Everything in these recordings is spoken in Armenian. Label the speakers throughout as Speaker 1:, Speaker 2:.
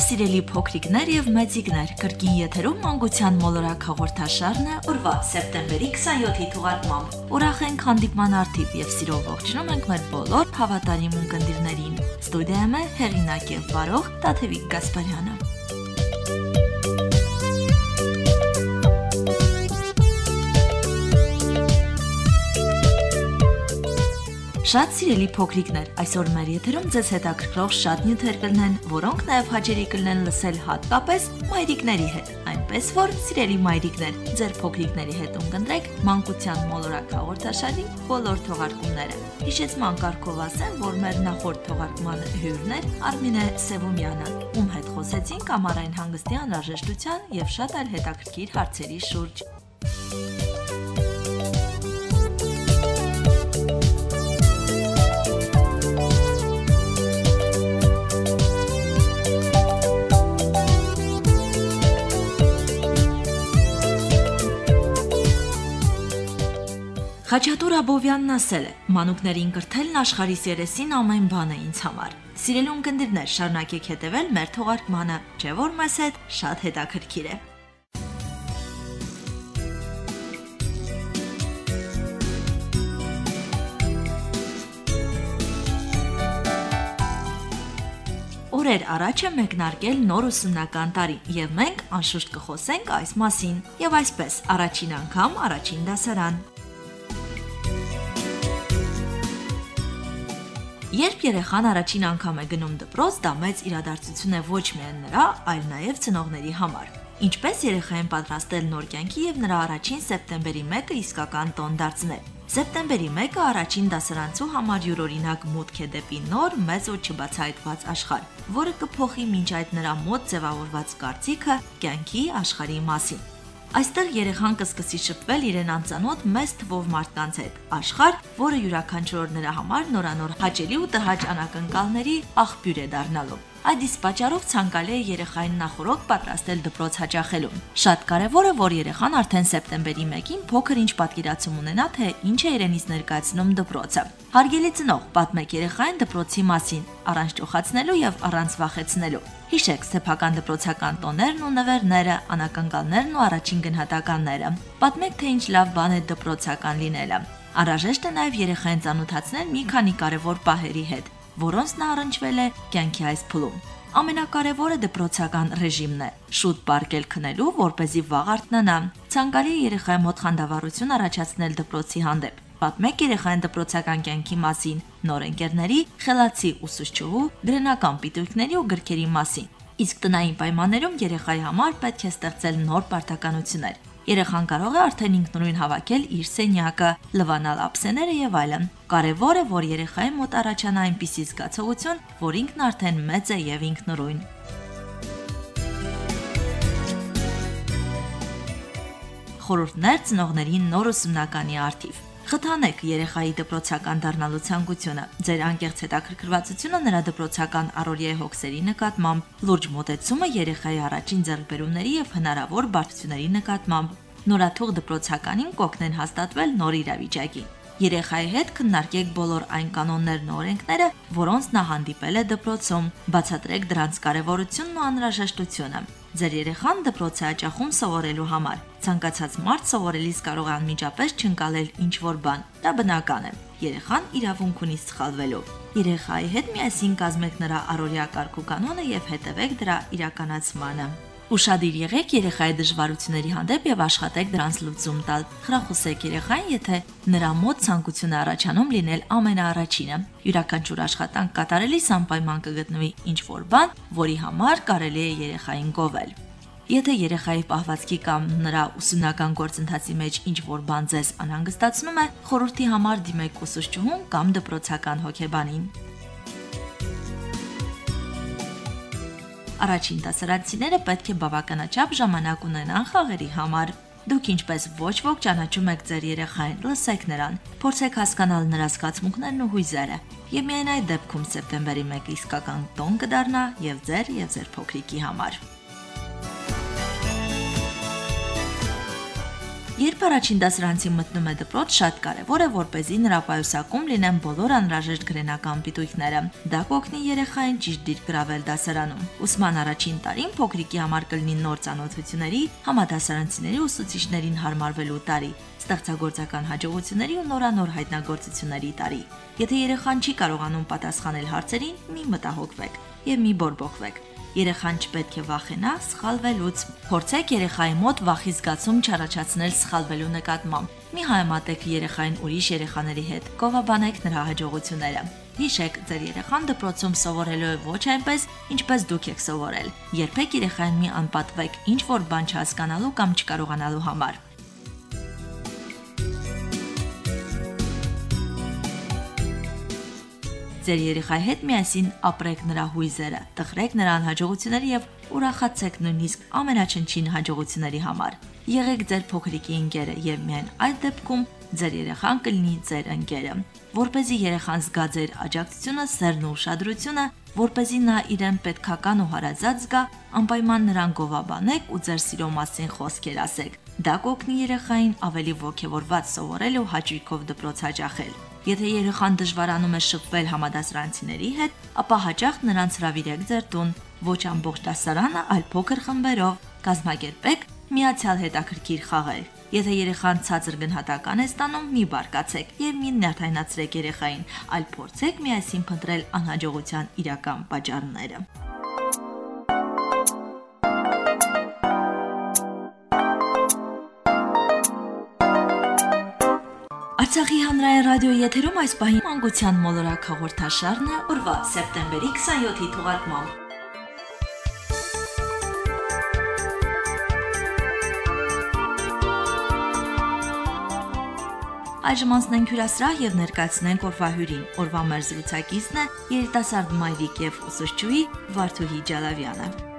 Speaker 1: Բարև սիրելի փոքրիկներ եւ մեծիկներ, կրկին եթերում մանկության մոլորակ հաղորդաշարն է օրվա սեպտեմբերի 27-ի թողարկմամբ։ Ուրախ ենք հանդիպման արդիվ եւ սիրով ողջունում ենք մեր բոլոր հավատարիմ ունկնդիրներին։ Ստուդիայում է հեղինակ եւ վարող Տաթևիկ Գասպարյանը։ Շատ սիրելի փոքրիկներ, այսօր մեր եթերում ձեզ հետաքրքրող շատ նյութեր կլինեն, որոնք նաև հաճելի կլինեն լսել հատկապես մայրիկների հետ։ Այնպես որ, սիրելի մայրիկներ, ձեր փոքրիկների հետ ունկնդրեք մանկության մոլորակ հաղորդաշարի բոլոր թողարկումները։ Հիշեցման կարգով ասեմ, որ մեր նախորդ թողարկման հյուրն էր Արմինե Սևումյանը, ում հետ խոսեցինք ամառային հանգստի անհրաժեշտության եւ շատ այլ հետաքրքիր հարցերի շուրջ։ Խաչատուր Աբովյանն ասել է. «Մանուկներին կրթելն աշխարհիս երեսին ամեն բան է ինձ համար»։ Սիրելի ունկնդիրներ, շարունակեք հետևել մեր թողարկմանը, չէ՞ որ մեզ հետ շատ հետաքրքիր է։ Օրեր առաջ է մեկնարկել նոր ուսումնական տարի, եւ մենք անշուշտ կխոսենք այս մասին։ Եվ այսպես, առաջին անգամ առաջին դասարան։ Երբ երեխան առաջին անգամ է գնում դպրոց, դա մեծ իրադարձություն է ոչ միայն նրա, այլ նաև ծնողների համար։ Ինչպես երեխային պատրաստել նոր կյանքի եւ նրա առաջին սեպտեմբերի 1-ը իսկական տոն դարձնել։ Սեպտեմբերի 1-ը առաջին դասարանցու համար յուրօրինակ մուտք է դեպի նոր, մեծ ու չբացահայտված աշխարհ, որը կփոխի մինչ այդ նրա մոտ ձևավորված կարծիքը կյանքի աշխարհի մասին։ Այստեղ երեխան կսկսի շփվել իրեն անծանոթ մեծ թվով մարդկանց հետ։ Աշխարհ, որը յուրաքանչյուր նրա համար նորանոր հաճելի ու տհաճ անակնկալների աղբյուր է դառնալու։ Այդ իսկ պատճառով ցանկալի է երեխային նախորոք պատրաստել դպրոց հաճախելուն։ Շատ կարևոր է, որ երեխան արդեն սեպտեմբերի 1-ին փոքր ինչ պատկերացում ունենա, թե ինչ է իրենից ներկայացնում դպրոցը։ Հարգելի ծնող, պատմեք երեխային դպրոցի մասին, առանց ճոխացնելու եւ առանց վախեցնելու։ Հիշեք սեփական դպրոցական տոներն ու նվերները, անակնկալներն ու առաջին գնահատականները։ Պատմեք, թե ինչ լավ բան է դպրոցական լինելը։ Անհրաժեշտ է նաև երեխային ծանոթացնել մի քանի կարևոր պահերի հետ, որոնց նա առնչվել է կյանքի այս փուլում։ Ամենակարևորը դպրոցական ռեժիմն է։ Շուտ պարկել քնելու, որ เป զի վաղ արթնանա։ Ցանկալի երեխայի մոտ խանդավառություն առաջացնել դպրոցի հանդեպ։ Պատմեք երեխային դպրոցական կյանքի մասին, նոր ընկերների, խելացի ուսուցչուհու, դրնական պիտույքների ու գրքերի մասին։ Իսկ տնային պայմաններում երեխայի համար պետք է ստեղծել նոր պարտականություններ։ Երեխան կարող է արդեն ինքնուրույն հավաքել իր սենյակը, լվանալ ափսեները եւ այլն։ Կարևոր է, որ երեխայի մոտ առաջանա այնպիսի զգացողություն, որ ինքն արդեն մեծ է եւ ինքնուրույն։ Խորհուրդներ ծնողներին նոր ուսումնականի արդիվ։ Խթանեք երեխայի դպրոցական դառնալու ցանկությունը։ Ձեր անկեղծ հետաքրքրվածությունը նրա դպրոցական առօրյայի հոգսերի նկատմամբ, լուրջ մոտեցումը երեխայի առաջին ձեռքբերումների եւ հնարավոր բարդությունների նկատմամբ։ Նորաթուղ դպրոցականին կօգնեն հաստատվել նոր իրավիճակի։ Երեխայի հետ քննարկեք բոլոր այն կանոններն ու օրենքները, որոնց նա հանդիպել է դպրոցում։ Բացատրեք դրանց կարևորությունն ու անհրաժեշտությունը։ Ձեր երեխան դպրոց է հաճախում սովորելու համար։ Ցանկացած մարդ սովորելիս կարող է անմիջապես չընկալել ինչ որ բան։ Դա բնական է։ Երեխան իրավունք ունի սխալվելու։ Երեխայի հետ միասին կազմեք նրա առօրյա կարգու կանոնը եւ հետևեք դրա իրականացմանը։ Ուշադիր եղեք երեխայի դժվարությունների հանդեպ եւ աշխատեք դրանց լուծում տալ։ Խրախուսեք երեխային, եթե նրա մոտ ցանկություն առաջանում լինել ամենաառաջինը։ Յուրաքանչյուր աշխատանք կատարելիս անպայման կգտնվի ինչ-որ բան, որի համար կարելի է երեխային գովել։ Եթե երեխայի պահվածքի կամ նրա ուսումնական գործընթացի մեջ ինչ որ բան ձեզ անհանգստացնում է, խորհրդի համար դիմեք ուսուցչուհուն կամ դպրոցական հոգեբանին։ Առաջին դասարանցիները պետք է բավականաչափ ժամանակ ունենան խաղերի համար։ Դուք ինչպես ոչ ոք ճանաչում եք ձեր երեխային, լսեք նրան, փորձեք հասկանալ նրա զգացմունքներն ու հույզերը։ Եվ միայն այդ դեպքում սեպտեմբերի 1-ը իսկական տոն կդառնա եւ ձեր եւ ձեր փոքրիկի համար։ Երբ առաջին դասարանցին մտնում է դպրոց, շատ կարևոր է, որպեսզի նրա պայուսակում լինեն բոլոր անհրաժեշտ գրենական պիտույքները։ Դա կօգնի երեխային ճիշտ դիրք գրավել դասարանում։ Ուսման առաջին տարին փոքրիկի համար կլինի նոր ծանոթությունների, համադասարանցիների ուսուցիչներին հարմարվելու տարի, ստեղծագործական հաջողությունների ու նորանոր հայտնագործությունների տարի։ Եթե երեխան չի կարողանում պատասխանել հարցերին, մի մտահոգվեք եւ մի բորբոքվեք։ Երեխան չպետք է վախենա սխալվելուց։ Փորձեք երեխայի մոտ վախի զգացում չառաջացնել սխալվելու նկատմամբ։ Մի հայմատեք երեխային ուրիշ երեխաների հետ։ Կովաբանեք նրա հաջողությունները։ Հիշեք, ձեր երեխան դպրոցում սովորելու է ոչ այնպես, ինչպես դուք եք սովորել։ Երբեք երեխային մի անպատվեք ինչ որ բան չհասկանալու կամ չկարողանալու համար։ Ձեր երեխայի հետ միասին ապրեք նրա հույզերը, տխրեք նրան հաջողությունների եւ ուրախացեք նույնիսկ ամենաչնչին հաջողությունների համար։ Եղեք ձեր փոքրիկի ընկերը եւ միայն այդ դեպքում ձեր երեխան կլինի ձեր ընկերը։ Որպեսզի երեխան զգա ձեր աջակցությունը, սերն ու ուշադրությունը, որպեսզի նա իրեն պետքական ու հարազատ զգա, անպայման նրան գովաբանեք ու ձեր սիրո մասին խոսքեր ասեք։ Դա կօգնի երեխային ավելի ողջավորված սովորել ու հաճույքով դպրոց հաճախել։ Եթե երեխան դժվարանում է շփվել համադասարանցիների հետ, ապա հաճախ նրանց հravirեք ձեր տուն, ոչ ամբողջ դասարանը, այլ փոքր խմբերով, կազմակերպեք միացյալ հետաքրքիր խաղեր։ Եթե երեխան ցածր գնահատական է ստանում, մի բարկացեք եւ մի նյարդայնացրեք երեխային, այլ փորձեք միասին փնտրել անհաջողության իրական պատճառները։ Արցախի հանրային ռադիոյի եթերում այս պահին մանկության մոլորակ հաղորդաշարն է օրվա սեպտեմբերի 27-ի թողարկմամբ։ Այժմ անցնենք հյուրասրահ եւ ներկայացնենք օրվա հյուրին։ Օրվա մեր զրուցակիցն է երիտասարդ մայրիկ եւ ուսուցչուհի Վարդուհի Ջալավյանը։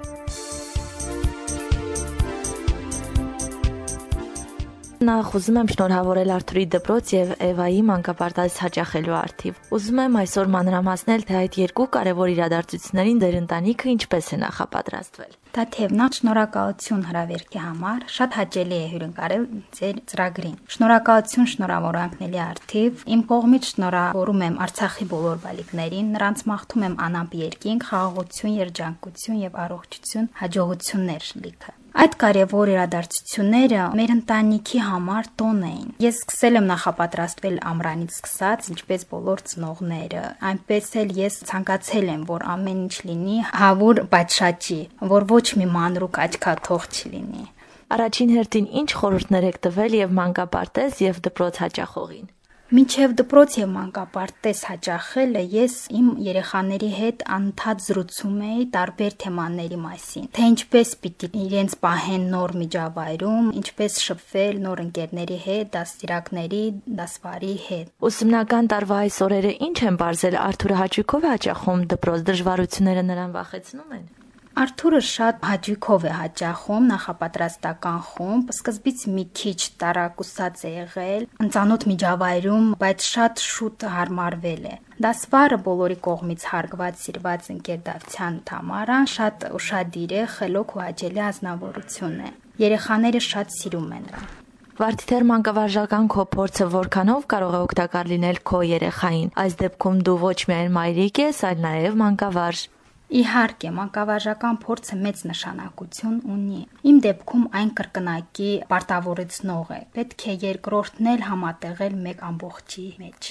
Speaker 1: Նախ ուզում եմ շնորհավորել Արթուրի դպրոց եւ Էվայի մանկապարտեզ հաճախելու արդիվ։ Ուզում եմ այսօր մանրամասնել, թե այդ երկու կարևոր իրադարձություններին դեր ընտանիքը ինչպես է նախապատրաստվել։
Speaker 2: Տաթևնա շնորհակալություն հրավերքի համար շատ հաճելի է հյուրընկալել ձեր ծրագրին։ Շնորհակալություն շնորհավորանքների արդիվ իմ կողմից շնորհավորում եմ Արցախի բոլոր բալիկներին, նրանց մաղթում եմ անամպ երկինք, խաղաղություն, երջանկություն եւ առողջություն, հաջողություններ լիքը։ Այդ կարևոր իրադարձությունները մեր ընտանիքի համար տոն էին։ Ես սկսել եմ նախապատրաստվել ամրանից սկսած, ինչպես բոլոր ծնողները, այնպես էլ ես ցանկացել եմ, որ ամեն ինչ լինի հավուր պատշաճի, որ ոչ մի մանրուկ աչքաթող չլինի։
Speaker 1: Առաջին հերթին ինչ խորհուրդներ եք տվել եւ մանկապարտեզ եւ դպրոց հաճախողին։
Speaker 2: Մինչև դպրոց եւ մանկապարտեզ հաճախելը ես իմ երեխաների հետ անընդհատ զրուցում էի տարբեր թեմաների մասին, թե ինչպես պիտի իրենց պահեն նոր միջավայրում, ինչպես շփվել նոր ընկերների հետ, դաստիարակների, դասվարի հետ։
Speaker 1: Ուսումնական տարվա այս օրերը ինչ են բարձել Արթուրը հաճույքով հաճախում դպրոց դժվարությունները նրան վախեցնում են։
Speaker 2: Արթուրը շատ հաճույքով է հաճախում նախապատրաստական խումբ, սկզբից մի քիչ տարակուսած է եղել, ընծանոթ միջավայրում, բայց շատ շուտ հարմարվել է։ Դասվարը բոլորի կողմից հարգված սիրված ընկեր Դավթյան Թամարան շատ ուշադիր է, խելոք ու հաճելի ազնվորություն է։ Երեխաները շատ սիրում են նրան։
Speaker 1: Վարդիթեր մանկավարժական քո փորձը որքանով կարող է օգտակար լինել քո երեխային։ Այս դեպքում դու ոչ միայն մայրիկ ես, այլ նաև մանկավարժ։
Speaker 2: Իհարկե, մանկավարժական փորձը մեծ նշանակություն ունի։ Իմ դեպքում այն կրկնակի պարտավորեցնող է։ Պետք է երկրորդն էլ համատեղել մեկ ամբողջի մեջ։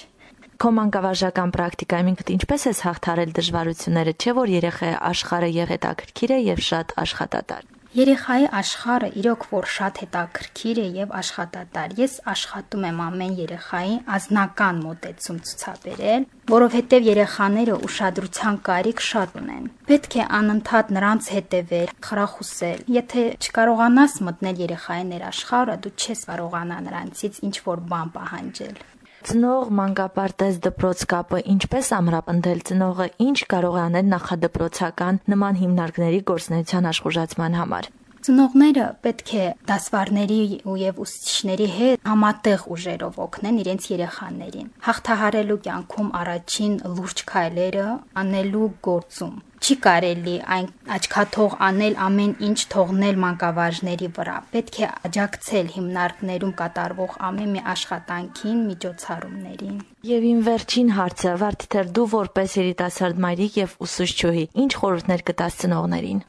Speaker 1: Քո մանկավարժական պրակտիկայում ինքդ ինչպես ես հաղթարել դժվարությունները, չէ՞ որ երեխայի աշխարհը եւ հետաքրքիր է եւ շատ աշխատատար։
Speaker 2: Երեխայի աշխարհը իրոք որ շատ հետաքրքիր է եւ աշխատատար։ Ես աշխատում եմ ամեն երեխային ազնական մոտեցում ցուցաբերել, որովհետեւ երեխաները ուշադրության կարիք շատ ունեն։ Պետք է անընդհատ նրանց հետևել, խրախուսել։ Եթե չկարողանաս մտնել երեխայի ներաշխարհը, դու չես կարողանա նրանցից ինչ որ բան պահանջել։
Speaker 1: Ծնող մանկապարտեզ դպրոց կապը ինչպես ամրապնդել ծնողը ինչ կարող է անել նախադպրոցական նման հիմնարկների գործնեության աշխուժացման համար։
Speaker 2: Ծնողները պետք է դասվարների ու եւ ուսուցիչների հետ համատեղ ուժերով օգնեն իրենց երեխաներին։ Հաղթահարելու կյանքում առաջին լուրջ քայլերը անելու գործում չի կարելի այն աչքաթող անել ամեն ինչ թողնել մանկավարժների վրա։ Պետք է աջակցել հիմնարկներում կատարվող ամեն մի աշխատանքին, միջոցառումներին։
Speaker 3: Եվ իմ վերջին հարցը, Վարդիթեր, դու որպես երիտասարդ մայրիկ եւ ուսուցչուհի, ինչ խորհուրդներ կտաս ծնողներին։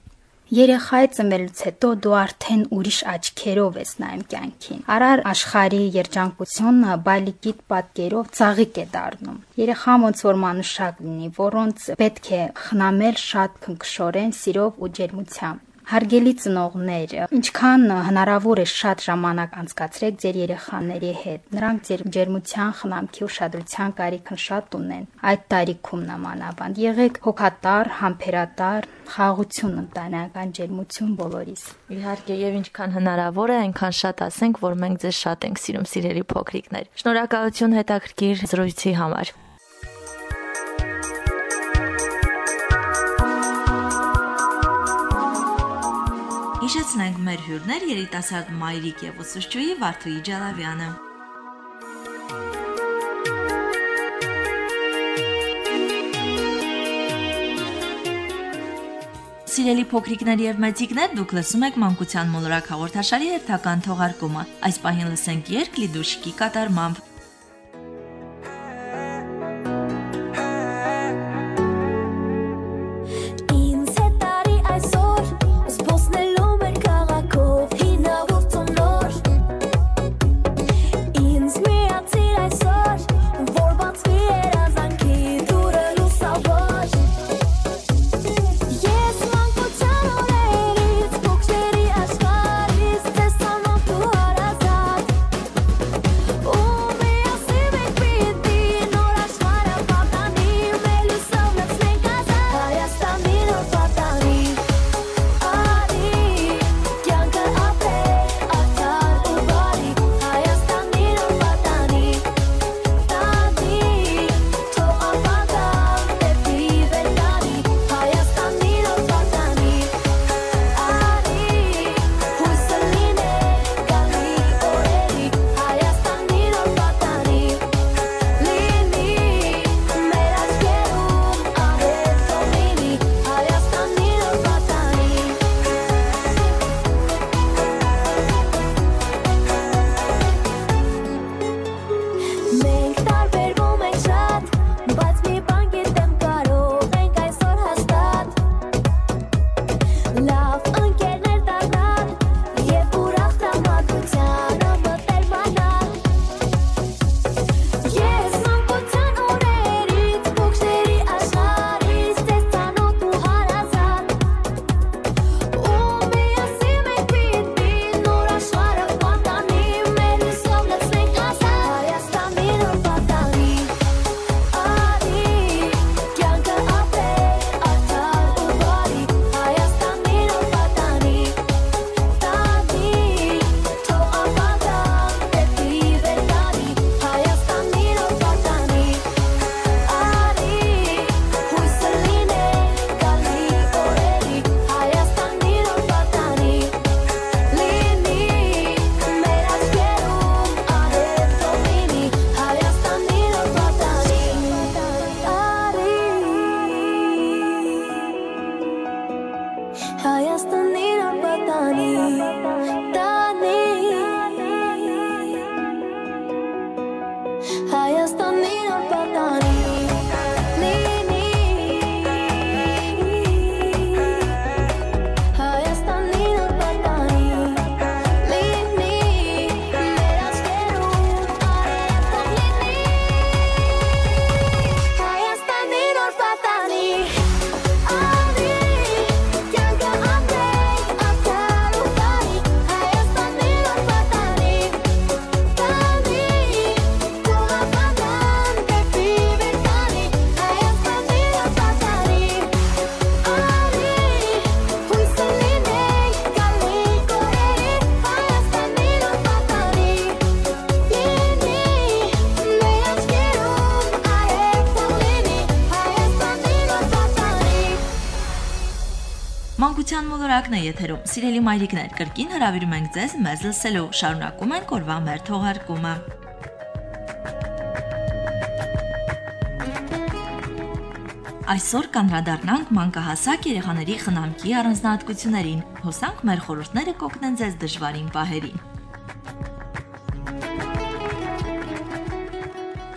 Speaker 2: Երեխայի ծնվելուց հետո դու արդեն ուրիշ աչքերով ես նայում կյանքին։ Արար աշխարհի երջանկությունը բալիկիտ պատկերով ծաղիկ է դառնում։ Երեխան ոնց որ մանուշակ լինի, որոնց պետք է խնամել շատ քնքշորեն, սիրով ու ջերմությամբ։ Հարգելի ծնողներ, ինչքան հնարավոր է շատ ժամանակ անցկացրեք ձեր երեխաների հետ։ Նրանք ձեր ջերմության, խնամքի ուշադրության կարիքն շատ ունեն։ Այդ տարիքում նմանաբանդ եղեք հոգատար, համբերատար, խաղաղություն ընտանեկան ջերմություն բոլորիս։
Speaker 3: Իհարկե, եւ ինչքան հնարավոր է, այնքան շատ ասենք, որ մենք ձեզ շատ ենք սիրում, սիրելի փոքրիկներ։ Շնորհակալություն հետաքրքիր զրույցի համար։ Հիշեցնենք մեր հյուրներ երիտասարդ Մայրիկ եւ ուսուցչուհի Վարդուհի Ջալավյանը։ Սիրելի փոքրիկներ եւ մեծիկներ, դուք լսում եք Մանկության մոլորակ հաղորդաշարի հերթական թողարկումը։ Այս պահին լսենք երգ Լիդուշկի կատարմամբ։ եթերում։ Սիրելի մայրիկներ, կրկին հրավիրում ենք ձեզ մեզ լսելու։ Շարունակում ենք օրվա մեր թողարկումը։
Speaker 1: Այսօր կանդրադառնանք մանկահասակ երեխաների խնամքի առանձնահատկություններին։ Հոսանք մեր խորհուրդները կօգնեն ձեզ դժվարին պահերին։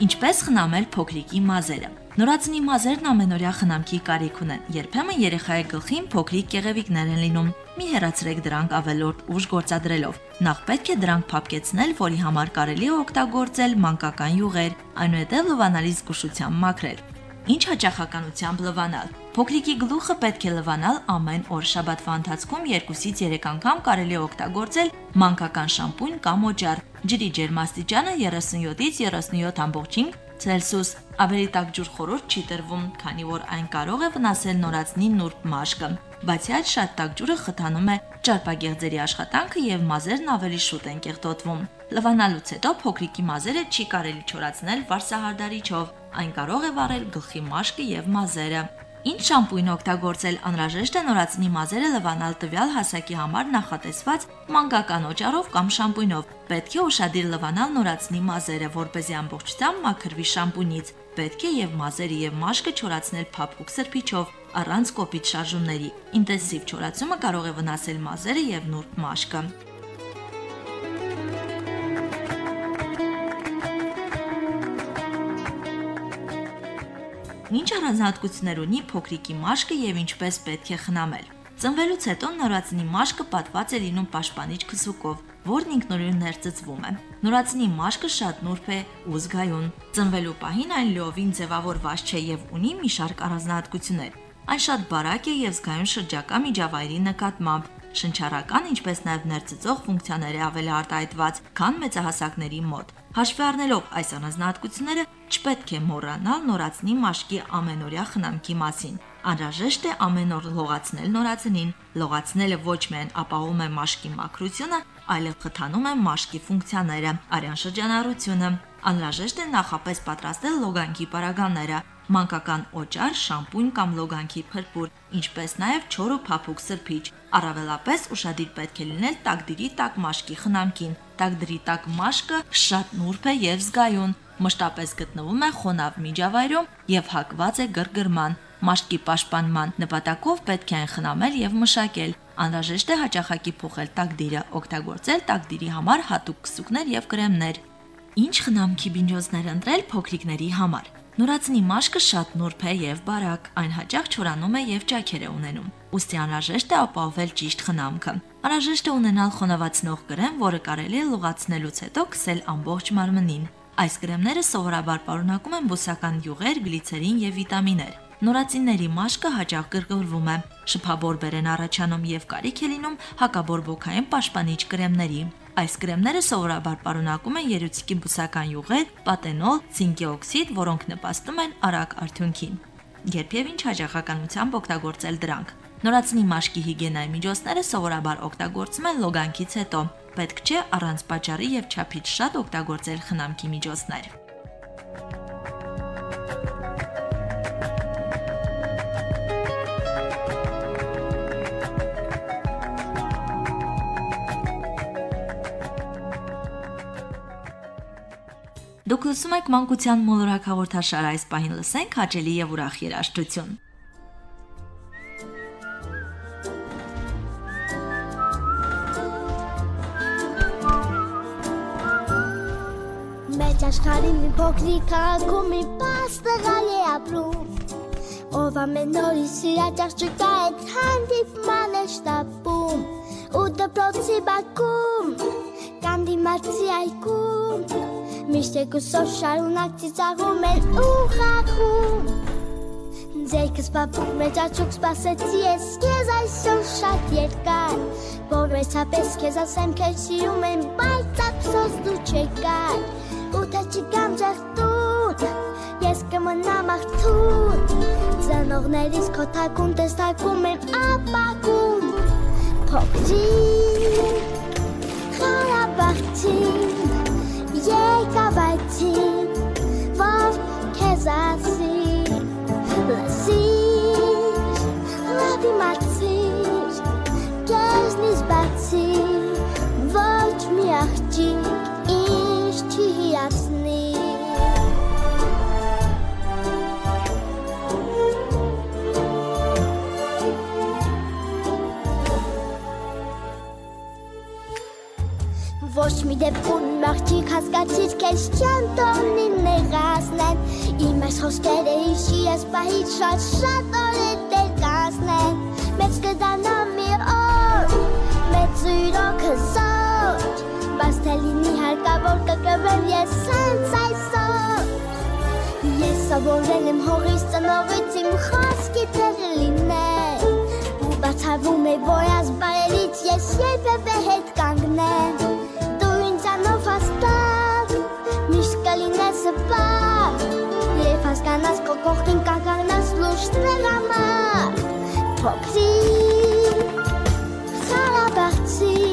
Speaker 1: Ինչպես խնամել փոքրիկի մազերը։ Նորածնի մազերն ամենօրյա խնամքի կարիք ունեն։ Երբեմն երեխայի գլխին փոքրիկ կեղևիկներ են լինում։ Մի հեռացրեք դրանք ավելորդ ուժ գործադրելով։ Նախ պետք է դրանք փափկեցնել, որի համար կարելի է օգտագործել մանկական յուղեր, այնուհետև լվանալի զգուշությամբ մաքրել։ Ինչ հաճախականությամբ լվանալ։ Փոքրիկի գլուխը պետք է լվանալ ամեն օր շաբաթվա ընթացքում 2-ից 3 անգամ կարելի է օգտագործել մանկական շամպունь կամ օջառ։ Ջրի ջերմաստիճանը 37-ից 37.5 Ցելսիուս։ Ավելի տաք ջուր խորհուրդ չի տրվում, քանի որ այն կարող է վնասել նորածնի նուրբ մաշկը։ Բացի այդ, շատ տաք ջուրը խթանում է ճարպագեղձերի աշխատանքը եւ մազերն ավելի շուտ են կեղտոտվում։ Լվանալուց հետո փոքրիկի մազերը չի կարելի չորացնել վարսահարդարիչով, այն կարող է վառել գլխի մաշկը եւ մազերը։ Ինչ շամպույն օգտագործել անհրաժեշտ է նորածնի մազերը լվանալ տվյալ հասակի համար նախատեսված մանկական օճառով կամ շամպույնով։ Պետք է ուշադիր լվանալ նորածնի մազերը, որ เป զի ամբողջությամբ մաքրվի շամպունից։ Պետք է եւ մազերը եւ մաշկը չորացնել փափուկ սրբիչով առանց կոպիտ շարժումների։ Ինտենսիվ չորացումը կարող է վնասել մազերը եւ նուրբ մաշկը։ Ինչ առանձնահատկություններ ունի փոքրիկի մաշկը եւ ինչպես պետք է խնամել։ Ծնվելուց հետո նորածնի մաշկը պատված է լինում պաշտպանիչ քսուկով, որն ինքնուրույն ներծծվում է։ Նորածնի մաշկը շատ նուրբ է ու զգայուն։ Ծնվելու պահին այն լիովին ձևավորված չէ եւ ունի մի շարք առանձնահատկություններ։ Այն շատ բարակ է եւ զգայուն շրջակա միջավայրի նկատմամբ, շնչառական, ինչպես նաև ներծծող ֆունկցիաներ է ավելի արտահայտված, քան մեծահասակների մոտ։ Հաշվի առնելով այս առանձնահատկությունները, չպետք է մոռանալ նորածնի մաշկի ամենօրյա խնամքի մասին։ Անհրաժեշտ է ամեն օր լողացնել նորածնին։ Լողացնելը ոչ միայն ապահովում է մաշկի մաքրությունը, այլև խթանում է մաշկի ֆունկցիաները, արյան շրջանառությունը։ Անհրաժեշտ է նախապես պատրաստել լոգանքի պարագաները, մանկական օճառ, շամպունь կամ լոգանքի փրփուր, ինչպես նաև չոր ու փափուկ սրբիչ։ Առավելապես ուշադիր պետք է լինել տակդիրի տակ մաշկի խնամքին։ Տակդիրի տակ մաշկը շատ նուրբ է եւ զգայուն, մշտապես գտնվում է խոնավ միջավայրում եւ հակված է գրգռման։ Մաշկի պաշտպանման նպատակով պետք է այն խնամել եւ մշակել։ Անհրաժեշտ է հաճախակի փոխել տակդիրը, օգտագործել տակդիրի համար հատուկ քսուկներ եւ կրեմներ։ Ինչ խնամքի բինջոցներ ընտրել փոքրիկների համար։ Նորածնի մաշկը շատ նուրբ է եւ բարակ, այն հաճախ չորանում է եւ ճաքեր է ունենում։ Ոստի անհրաժեշտ է ապահովել ճիշտ խնամքը։ Անհրաժեշտ է ունենալ խոնավացնող կրեմ, որը կարելի է լուղացնելուց հետո քսել ամբողջ մարմնին։ Այս կրեմները սովորաբար պարունակում են բուսական յուղեր, գլիցերին եւ վիտամիններ։ Նորածինների մաշկը հաճախ գրգռվում է։ Շփաբորբեր են առաջանում եւ կարիք է լինում հակաբորբոքային պաշտպանիչ կրեմների։ Այս կրեմները սովորաբար պարունակում են երուցիկի բուսական յուղեր, պատենոլ, ցինկի օքսիդ, որոնք նպաստում են արագ արդյունքին։ Երբև ինչ հաջողականությամբ օգտագործել դրանք։ Նորածնի մաշկի հիգիենայի միջոցները սովորաբար օգտագործում են լոգանքից հետո։ Պետք չէ առանց պատճառի եւ չափից շատ օգտագործել խնամքի միջոցներ։ Դուք լսում եք մանկության մոլորակ հաղորդաշար այս պահին լսենք հաճելի եւ ուրախ երաժշտություն։
Speaker 4: Մեջ աշխարհի մի փոքրիկ քաղաքում մի պաստղալ է ապրում Ով ամեն նորից իր աջակցուկա այդ հանդիպման է շտապում Ու դպրոցի բակում Կան դիմացի այգում Միշտ եկուսով շարունակ ծիծաղում են ու խաղում Ձերքս բապուկ մեջ աչուկ սպասեցի ես քեզ այսօր շատ երկար Որ մեծապես քեզ ասեմ քեզ սիրում եմ բայց ափսոս դու չեկար Ու թե չգամ ջախտուն ես կմնամ աղթուն Ծնողներիս քո թակում տեսակում եմ ապակում Փոքրիկ Խարաբաղցին եկավայցին, որ քեզ ասի, Ոչ մի դեպքում աղջիկ հասկացիր քեզ չեմ տոնի նեղացնեն Իմ այս խոսքերը հիշի ես պահից շատ շատ օրեր դեր կանցնեն Մեծ կդանա մի օր, մեծ ուրոքը զոր Բայց թե լինի հարկավոր կկրվեմ ես սենց այսօր Ես սովորել եմ հողից ծնողից իմ խոսքի տեղ լինել Բացառվում է, որ ազ բարերից ես երբևէ հետ կանգնեմ կողքին կանգնած լուրջ տրեղամար Փոքրիկ, խարաբաղցի,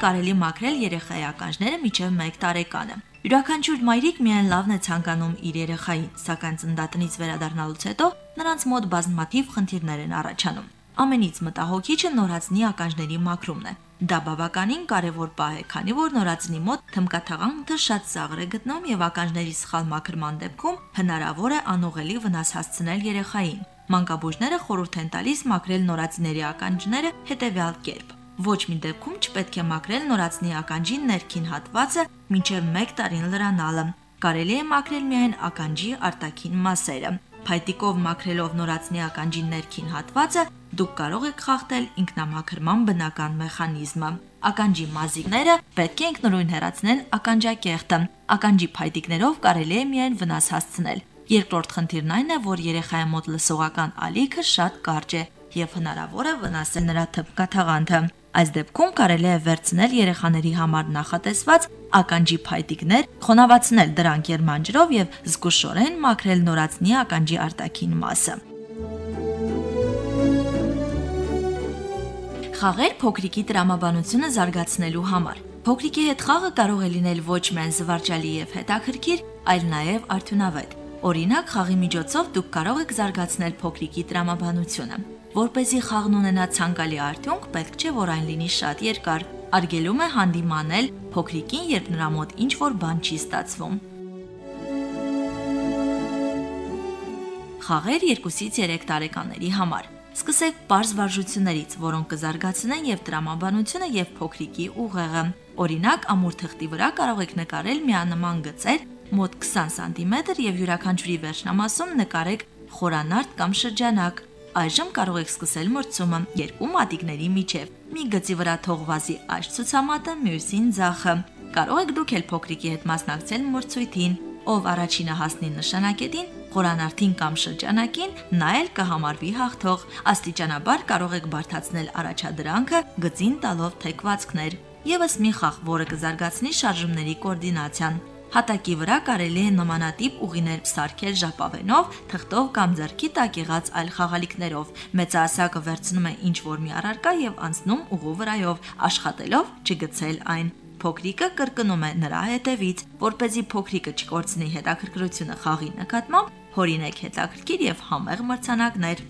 Speaker 1: կարելի մաքրել երեխայի ականջները միջև 1 տարեկանը։ Յուրաքանչյուր մայրիկ միայն լավն է ցանկանում իր երեխային, սակայն ծննդատնից վերադառնալուց հետո նրանց մոտ բազմաթիվ խնդիրներ են առաջանում։ Ամենից մտահոգիչը նորածնի ականջների մաքրումն է։ Դա բավականին կարևոր պահ է, քանի որ նորածնի մոտ թմկաթաղանթը շատ ծաղր է գտնում եւ ականջների սխալ մաքրման դեպքում հնարավոր է անողելի վնաս հասցնել երեխային։ Մանկաբույժները խորհուրդ են տալիս մաքրել նորածների ականջները հետևյալ կերպ։ Ոչ մի դեպքում չպետք է մաքրել նորածնի ականջի ներքին հատվածը մինչև 1 տարին լրանալը։ Կարելի է մաքրել միայն ականջի արտաքին մասերը։ Փայտիկով մաքրելով նորածնի ականջի ներքին հատվածը դուք կարող եք խախտել ինքնամաքրման բնական մեխանիզմը։ Ականջի մազիկները պետք է ինքնուրույն հեռացնել ականջակեղտը։ Ականջի փայտիկներով կարելի է միայն վնաս հասցնել։ Երկրորդ խնդիրն այն է, որ երեխայի մոտ լսողական ալիքը շատ կարճ է եւ հնարավոր է վնասել նրա թփկաթաղանթը։ Այս դեպքում կարելի է վերցնել երեխաների համար նախատեսված ականջի փայտիկներ, խոնավացնել դրանք երմանջրով եւ զգուշորեն մաքրել նորածնի ականջի արտաքին մասը։ Խաղեր փոքրիկի տրամաբանությունը զարգացնելու համար։ Փոքրիկի հետ խաղը կարող է լինել ոչ միայն զվարճալի եւ հետաքրքիր, այլ նաեւ արդյունավետ։ Օրինակ, խաղի միջոցով դուք կարող եք զարգացնել փոքրիկի տրամաբանությունը։ Որ เป զի խաղն ունենա ցանկալի արդյունք, պետք չէ որ այն լինի շատ երկար։ Արգելում է հանդիմանել փոքրիկին, երբ նրա մոտ ինչ որ բան չի ստացվում։ Խաղեր 2-ից 3 տարեկանների համար։ Սկսեք པարզ վարժություններից, որոնք կզարգացնեն եւ դրամաբանությունը եւ փոքրիկի ուղեղը։ Օրինակ, ամուր թղթի վրա կարող եք նկարել միանման գծեր մոտ 20 սանտիմետր եւ յուրաքանչյուրի վերջնամասում նկարեք խորանարդ կամ շրջանակ։ Այժմ կարող եք սկսել մրցումը երկու մատիկների միջև։ Մի գծի վրա թող վազի այս ցուցամատը, մյուսին ձախը։ Կարող եք դուք էլ փոքրիկի հետ մասնակցել մրցույթին, ով առաջինը հասնի նշանակետին, խորանարդին կամ շրջանակին, նա էլ կհամարվի հաղթող։ Աստիճանաբար կարող եք բարթացնել առաջադրանքը գծին տալով թեքվածքներ։ Եվս մի խաղ, որը կզարգացնի շարժումների կոորդինացիան։ Հատակի վրա կարելի է նմանատիպ ուղիներ սարքել ժապավենով, թղթով կամ ձեռքի տակ եղած այլ խաղալիքներով։ Մեծահասակը վերցնում է ինչ որ մի առարկա եւ անցնում ուղու վրայով, աշխատելով չգցել այն։ Փոքրիկը կրկնում է նրա հետևից, որ เป զի փոքրիկը չկորցնի հետաքրքրությունը խաղի նկատմամբ, հորինեք հետաքրքիր եւ համեղ մրցանակներ։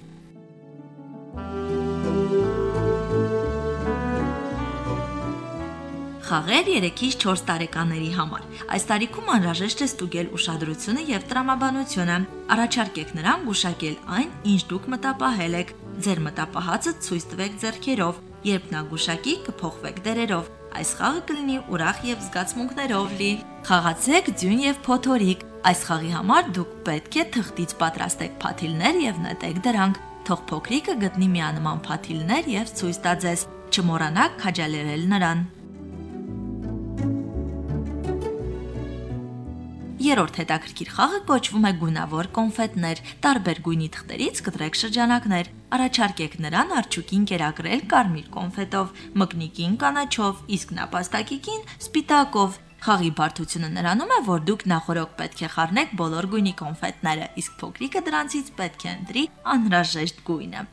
Speaker 1: Խաղեր 3-ից 4 տարեկանների համար։ Այս տարիքում անհրաժեշտ է ստուգել ուշադրությունը եւ տրամաբանությունը։ Առաջարկեք նրան գուշակել այն, ինչ դուք մտապահել եք։ Ձեր մտապահածը ցույց տվեք ձեռքերով, երբ նա գուշակի, կփոխվեք դերերով։ Այս խաղը կլինի ուրախ եւ զգացմունքներով լի։ Խաղացեք ձյուն եւ փոթորիկ։ Այս խաղի համար դուք պետք է թղթից պատրաստեք փաթիլներ եւ նետեք դրանք։ Թող փոքրիկը գտնի միանման փաթիլներ եւ ցույց տա ձեզ։ Չմոռանաք քաջալերել նրան։ Երորդ հետաքրքիր խաղը կոչվում է գունավոր կոնֆետներ։ Տարբեր գույնի թղթերից կտրեք շրջանակներ։ Առաջարկեք նրան արջուկին կերակրել կարմիր կոնֆետով, մկնիկին կանաչով, իսկ նապաստակիկին սպիտակով։ Խաղի բարդությունը նրանում է, որ դուք նախորոք պետք է խառնեք բոլոր գույնի կոնֆետները, իսկ փոքրիկը դրանցից պետք է ընտրի անհրաժեշտ գույնը։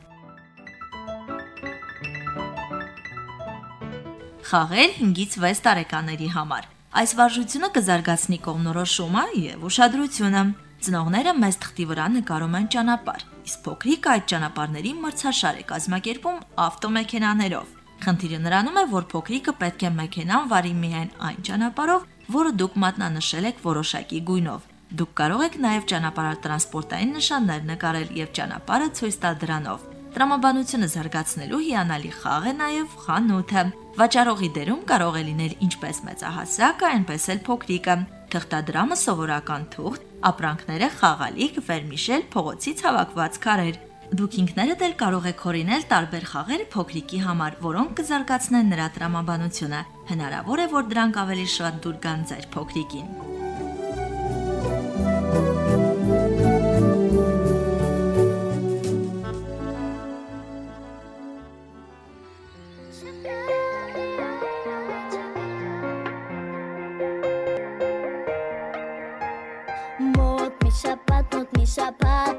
Speaker 1: Խաղեր 5-ից 6 տարեկաների համար։ Այս վարժությունը կզարգացնի կողմնորոշումը եւ ուշադրությունը։ Ծնողները մեծ թղթի վրա նկարում են ճանապարհ, իսկ փոքրիկը այդ ճանապարհների մրցաշար է կազմակերպում ավտոմեքենաներով։ Խնդիրը նրանում է, որ փոքրիկը պետք է մեքենան վարի միայն այն ճանապարհով, որը դուք մատնանշել եք որոշակի գույնով։ Դուք կարող եք նաև ճանապարհատրանսպորտային նշաններ նկարել եւ ճանապարհը ցույց տալ դրանով։ Տրամաբանությունը զարգացնելու հիանալի խաղ է նաև խանութը։ Վաճառողի դերում կարող է լինել ինչպես մեծահասակը, այնպես էլ փոքրիկը։ Թղթադրամը սովորական թուղթ, ապրանքները խաղալիք, վերմիշել, փողոցից հավաքված քարեր։ Դուք ինքներդ էլ կարող եք հորինել տարբեր խաղեր փոքրիկի համար, որոնք կզարգացնեն նրա տրամաբանությունը։ Հնարավոր է, որ դրանք ավելի շատ դուր գան ձեր փոքրիկին։ sapata.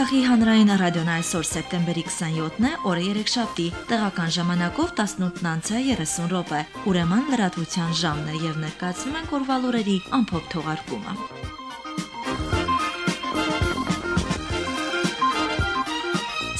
Speaker 1: Արցախի հանրային ռադիոն այսօր սեպտեմբերի 27-ն է, օրը երեքշաբթի, տեղական ժամանակով 18:30 րոպե։ Ուրեմն լրատվության ժամն է եւ ներկայացնում ենք օրվա լուրերի ամփոփ թողարկումը։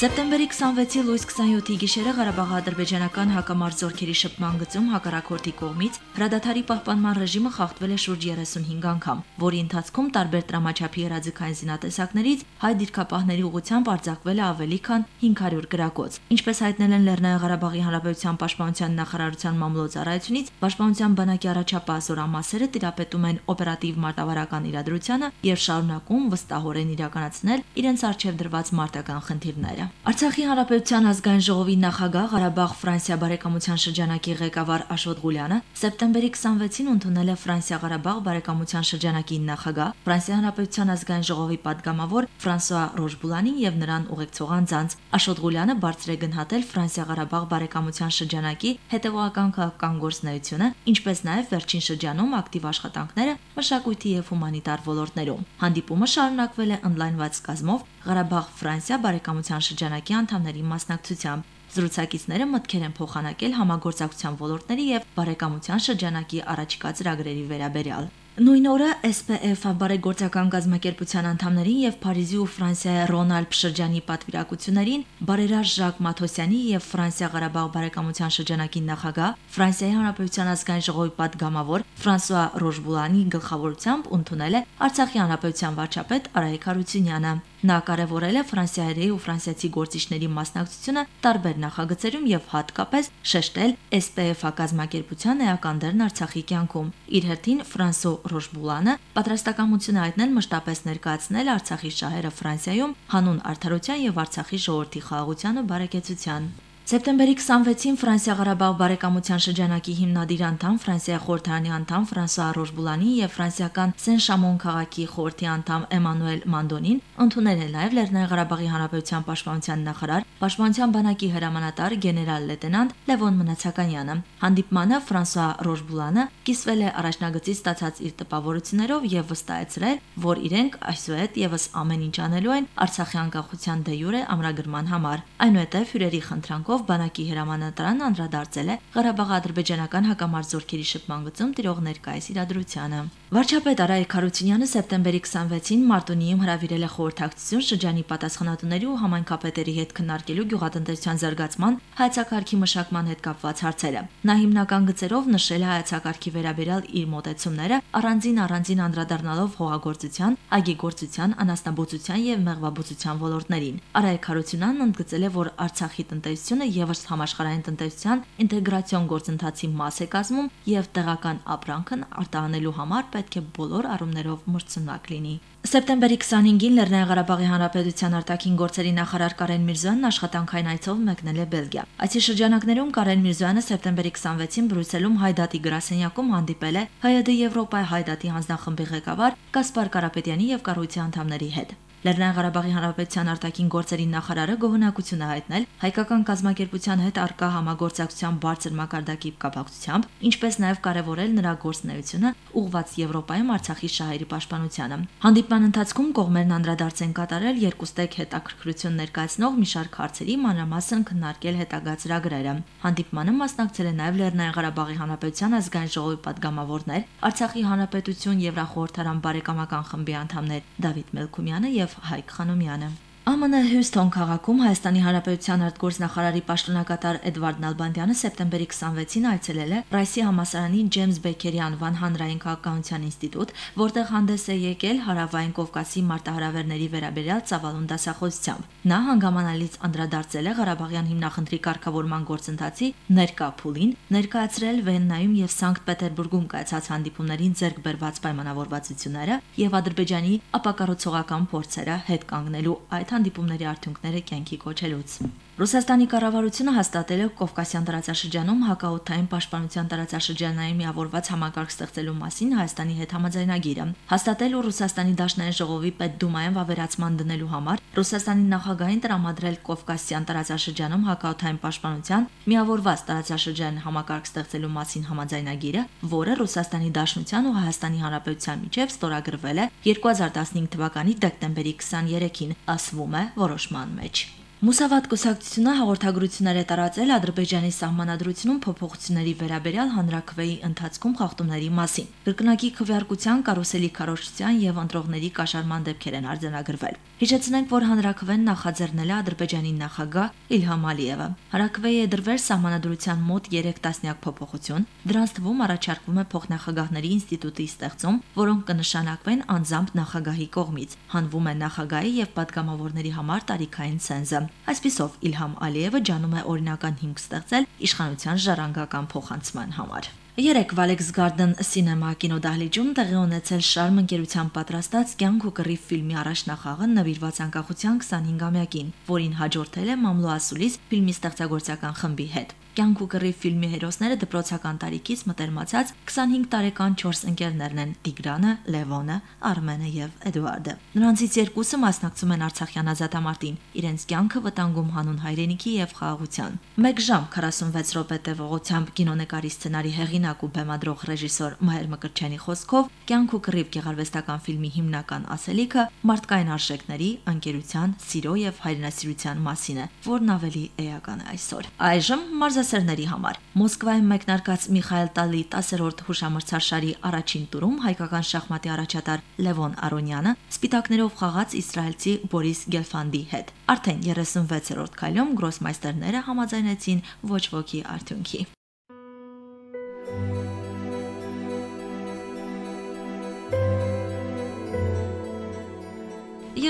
Speaker 1: Սեպտեմբերի 26-ի լույս 27-ի գիշերը Ղարաբաղի ադրբեջանական հակամարտ զորքերի շփման գծում հակառակորդի կողմից հրադադարի պահպանման ռեժիմը խախտվել է շուրջ 35 անգամ, որի ընթացքում տարբեր տրամաչափի երազիկային զինատեսակներից հայ դիրքապահների ուղությամբ արձակվել է ավելի քան 500 գրակոց։ Ինչպես հայտնել են Լեռնային Ղարաբաղի Հանրապետության Պաշտպանության նախարարության մամլոյցարայությունից, Պաշտպանության բանակի առաջապահ զորամասերը տիրապետում են օպերատիվ մարտավարական իրադրությանը եւ շարունակում վստահորեն իրականացնել իրենց արժեվ դրված մարտական խնդիրները։ Արցախի հանրապետության ազգային ժողովի նախագահ Ղարաբաղ Ֆրանսիա բարեկամության շրջանակի ղեկավար Աշոտ Ղուլյանը սեպտեմբերի 26-ին ընդունել է Ֆրանսիա-Ղարաբաղ բարեկամության շրջանակի նախագահ Ֆրանսիա հանրապետության ազգային ժողովի падգամավոր Ֆրանսուଆ Ռոժբուլանին եւ նրան ուղեկցող անձանց Աշոտ Ղուլյանը բարձր է գնահատել Ֆրանսիա-Ղարաբաղ բարեկամության շրջանակի հետևողական քաղաքական գործնայությունը, ինչպես նաեւ վերջին շրջանում ակտիվ աշխատանքները մշակույթի եւ հումանիտար ոլորտներում։ Հանդիպումը շարունակվել է on-line վարձ կազմով Ղարաբաղ Ֆրանսիա բարեկամության շրջանակի անդամների մասնակցությամբ։ Զրուցակիցները մտքեր են փոխանակել համագործակցության ոլորտների եւ բարեկամության շրջանակի առաջիկա ծրագրերի վերաբերյալ։ Նույն օրը SPF բարեգործական գազམ་ակերպության անդամներին եւ Փարիզի ու Ֆրանսիայի Ռոնալդ շրջանի պատվիրակություններին բարերարժակ Մաթոսյանի եւ Ֆրանսիա-Ղարաբաղ բարեկամության շրջանակի նախագահ Ֆրանսիայի Հանրապետության ազգային ժողովի падգամավոր Ֆրանսուয়া Ռոժբուլանի գլխավորությամբ ընդունել է Արցախի Հանրապետության վարչապետ Արայիկ Հարությունյանը։ Նա կարևորել է ֆրանսիահայերի ու ֆրանսիացի գործիչների մասնակցությունը տարբեր նախագծերում եւ հատկապես շեշտել SPF հակազմակերպության էական դերն Արցախի կյանքում։ Իր հերթին Ֆրանսո Ռոշբուլանը պատրաստակամություն հայտնել մշտապես ներկայացնել Արցախի շահերը Ֆրանսիայում հանուն արդարության եւ Արցախի ժողովրդի խաղաղության ու բարեկեցության։ Սեպտեմբերի 26-ին Ֆրանսիա-Ղարաբաղ բարեկամության շրջանակի հիմնադիր անդամ Ֆրանսիայի խորհրդարանի անդամ Ֆրանսուଆ Ռոժբուլանի եւ ֆրանսիական Սեն-Շամոն քաղաքի խորհրդի անդամ Էմանուել Մանդոնին ընդունել են նաեւ Լեռնային Ղարաբաղի Հանրապետության պաշտպանության նախարար, պաշտպանության բանակի հրամանատար գեներալ լեյտենանտ Լևոն Մնացականյանը։ Հանդիպմանը Ֆրանսուଆ Ռոժբուլանը կիսվել է առաջնագծի ստացած իր տպավորություններով եւ վստահեցրել, որ իրենք այսուհետ եւս ամեն ինչ անելու են Արցախի անկախության դե յուրե ամրագրման համար։ Այնուհետև հյուրերի խնդրանքով Նշանակով բանակի հրամանատարան անդրադարձել է Ղարաբաղ-ադրբեջանական հակամարտ զորքերի շփման գծում տիրող ներկայիս իրադրությանը։ Վարչապետ Արայիկ Խարությունյանը սեպտեմբերի 26-ին Մարտունիում հրավիրել է խորհրդակցություն շրջանի պատասխանատուների ու համայնքապետերի հետ քննարկելու գյուղատնտեսության զարգացման հայցակարգի մշակման հետ կապված հարցերը։ Նա հիմնական գծերով նշել է հայցակարգի վերաբերյալ իր մոտեցումները, առանձին առանձին անդրադառնալով հողագործության, այգեգործության, անասնաբուծության եւ մեղվաբուծության ոլորտներին։ Արայիկ Խարությունյանն ընդգծել է, որ Արցախի տնտեսությունը եւս համաշխարհային տնտեսության ինտեգրացիոն գործընթացի մաս է կազմում եւ տեղական ապրանքն արտահանելու համար պետք է բոլոր առումներով մրցունակ լինի։ Սեպտեմբերի 25-ին Լեռնային Ղարաբաղի Հանրապետության արտաքին գործերի նախարար Կարեն Միրզոյանն աշխատանքային այցով մեկնել է Բելգիա։ Այսի շրջանակներում Կարեն Միրզոյանը սեպտեմբերի 26-ին Բրյուսելում Հայդատի գրասենյակում հանդիպել է ՀՅԴ Եվրոպայի Հայդատի հանձնախմբի ղեկավար Կասպար Կարապետյանի եւ կառույցի անդամների հետ։ Լեռնային Ղարաբաղի Հանրապետության արտաքին գործերի նախարարը գոհնակություն է հայտնել հայկական կազմակերպության հետ արկա համագործակցության բարձր մակարդակի կապակցությամբ, ինչպես նաև կարևորել նրա գործունեությունը ուղղված Եվրոպայում Արցախի շահերի պաշտպանությանը։ Հանդիպման ընթացքում կողմերն անդրադարձ են կատարել երկուստեք հետաքրքրություն ներկայացնող մի շարք հարցերի մանրամասն քննարկել հետագա ծրագրերը։ Հանդիպմանը մասնակցել են նաև Լեռնային Ղարաբաղի Հանրապետության ազգային ժողովի падգամավորներ, Արցախի Հանրապետություն Եվրախորհրդարան բարեկամական խմբի անդամներ Դավիթ Մելքումյանը եւ auf Heikranumjane. ԱՄՆ Հյուստոն քաղաքում Հայաստանի Հանրապետության արտգործնախարարի պաշտոնակատար Էդվարդ Նալբանդյանը սեպտեմբերի 26-ին այցելել է Ռայսի համասարանի Ջեյմս Բեքերի անվան հանրային քաղաքականության ինստիտուտ, որտեղ հանդես է եկել Հարավային Կովկասի մարտահրավերների վերաբերյալ ծավալուն դասախոսությամբ։ Նա հանգամանալից անդրադարձել է Ղարաբաղյան հիմնախնդրի կարգավորման գործընթացի ներկա փուլին, ներկայացրել Վեննայում եւ Սանկտ Պետերբուրգում կայացած հանդիպումներին ձեռք բերված պայմանավորվածությունները եւ Ադրբեջանի ապակառուցողական փորձերը հետ կանգնելու այդ հանդիպումների արդյունքները կյանքի կոչելուց։ Ռուսաստանի կառավարությունը հաստատել է Կովկասյան տարածաշրջանում հակաօթային պաշտպանության տարածաշրջանային միավորված համակարգ ստեղծելու մասին Հայաստանի հետ համաձայնագիրը։ Հաստատել ու Ռուսաստանի Դաշնային ժողովի պետդումայում վավերացման դնելու համար Ռուսաստանի նախագահին տրամադրել Կովկասյան տարածաշրջանում հակաօթային պաշտպանության միավորված տարածաշրջանային համակարգ ստեղծելու մասին համաձայնագիրը, որը Ռուսաստանի Դաշնության ու Հայաստանի Հանրապետության միջև ստորագրվել է 2015 թվականի դեկտեմբերի 23-ին, ասվում է որոշման մեջ։ Մուսավատ կուսակցությունը հաղորդագրություններ է տարածել Ադրբեջանի սահմանադրությունում փոփոխությունների վերաբերյալ հանրակրվեի ընթացքում խախտումների մասին։ Կրկնակի քվեարկության, կարուսելի քարոշցյան եւ ընտրողների կաշառման դեպքեր են արձանագրվել։ Հիշեցնենք, որ հանրակրվեն նախաձեռնել է Ադրբեջանի նախագահ Իլհամ Ալիևը։ Հանրակրվեի է դրվել սահմանադրության մոտ 3 տասնյակ փոփոխություն, դրանց թվում առաջարկվում է փոխնախագահների ինստիտուտի ստեղծում, որոնք կնշանակվեն անձամբ նախագահի կողմից։ Հանվում է նախագահի եւ պատգամավորների համար տարիքային ցենզը։ Այսպիսով Իլհամ Ալիևը ջանում է օրինական հիմք ստեղծել իշխանության ժառանգական փոխանցման համար։ Երեք Valex Garden Cinema կինոդահլիճում տեղի ունեցել Շարմ ընկերության պատրաստած Կյանք ու կռիվ ֆիլմի առաջնախաղը նվիրված անկախության 25-ամյակին, որին հաջորդել է Մամլո Ասուլիս ֆիլմի ստեղծագործական խմբի հետ։ Կյանք ու կռիվ ֆիլմի հերոսները դպրոցական տարիքից մտերմացած 25 տարեկան 4 ընկերներն են՝ Տիգրանը, Լևոնը, Արմենը եւ Էդուարդը։ Նրանցից երկուսը մասնակցում են Արցախյան ազատամարտին, իրենց կյանքը վտանգում հանուն հայրենիքի եւ խաղաղության։ 1 ժամ 46 րոպե տևողությամբ կինոնեկարի սցենարի հեղինակ ու բեմադրող ռեժիսոր Մհեր Մկրտչյանի խոսքով Կյանք ու կռիվ գեղարվեստական ֆիլմի հիմնական ասելիքը մարդկային արժեքների, անկերության, սիրո եւ հայրենասիրության մասին է, որն ավելի էական է այսօր։ Այժմ մարզ մարզասերների համար։ Մոսկվայում մեկնարկած Միխայել Տալի 10-րդ հուշամրցաշարի առաջին տուրում հայկական շախմատի առաջատար Լևոն Արոնյանը սպիտակներով խաղաց իսրայելցի Բորիս Գելֆանդի հետ։ Արդեն 36-րդ քայլում գրոսմայստերները համաձայնեցին ոչ ոքի արդյունքի։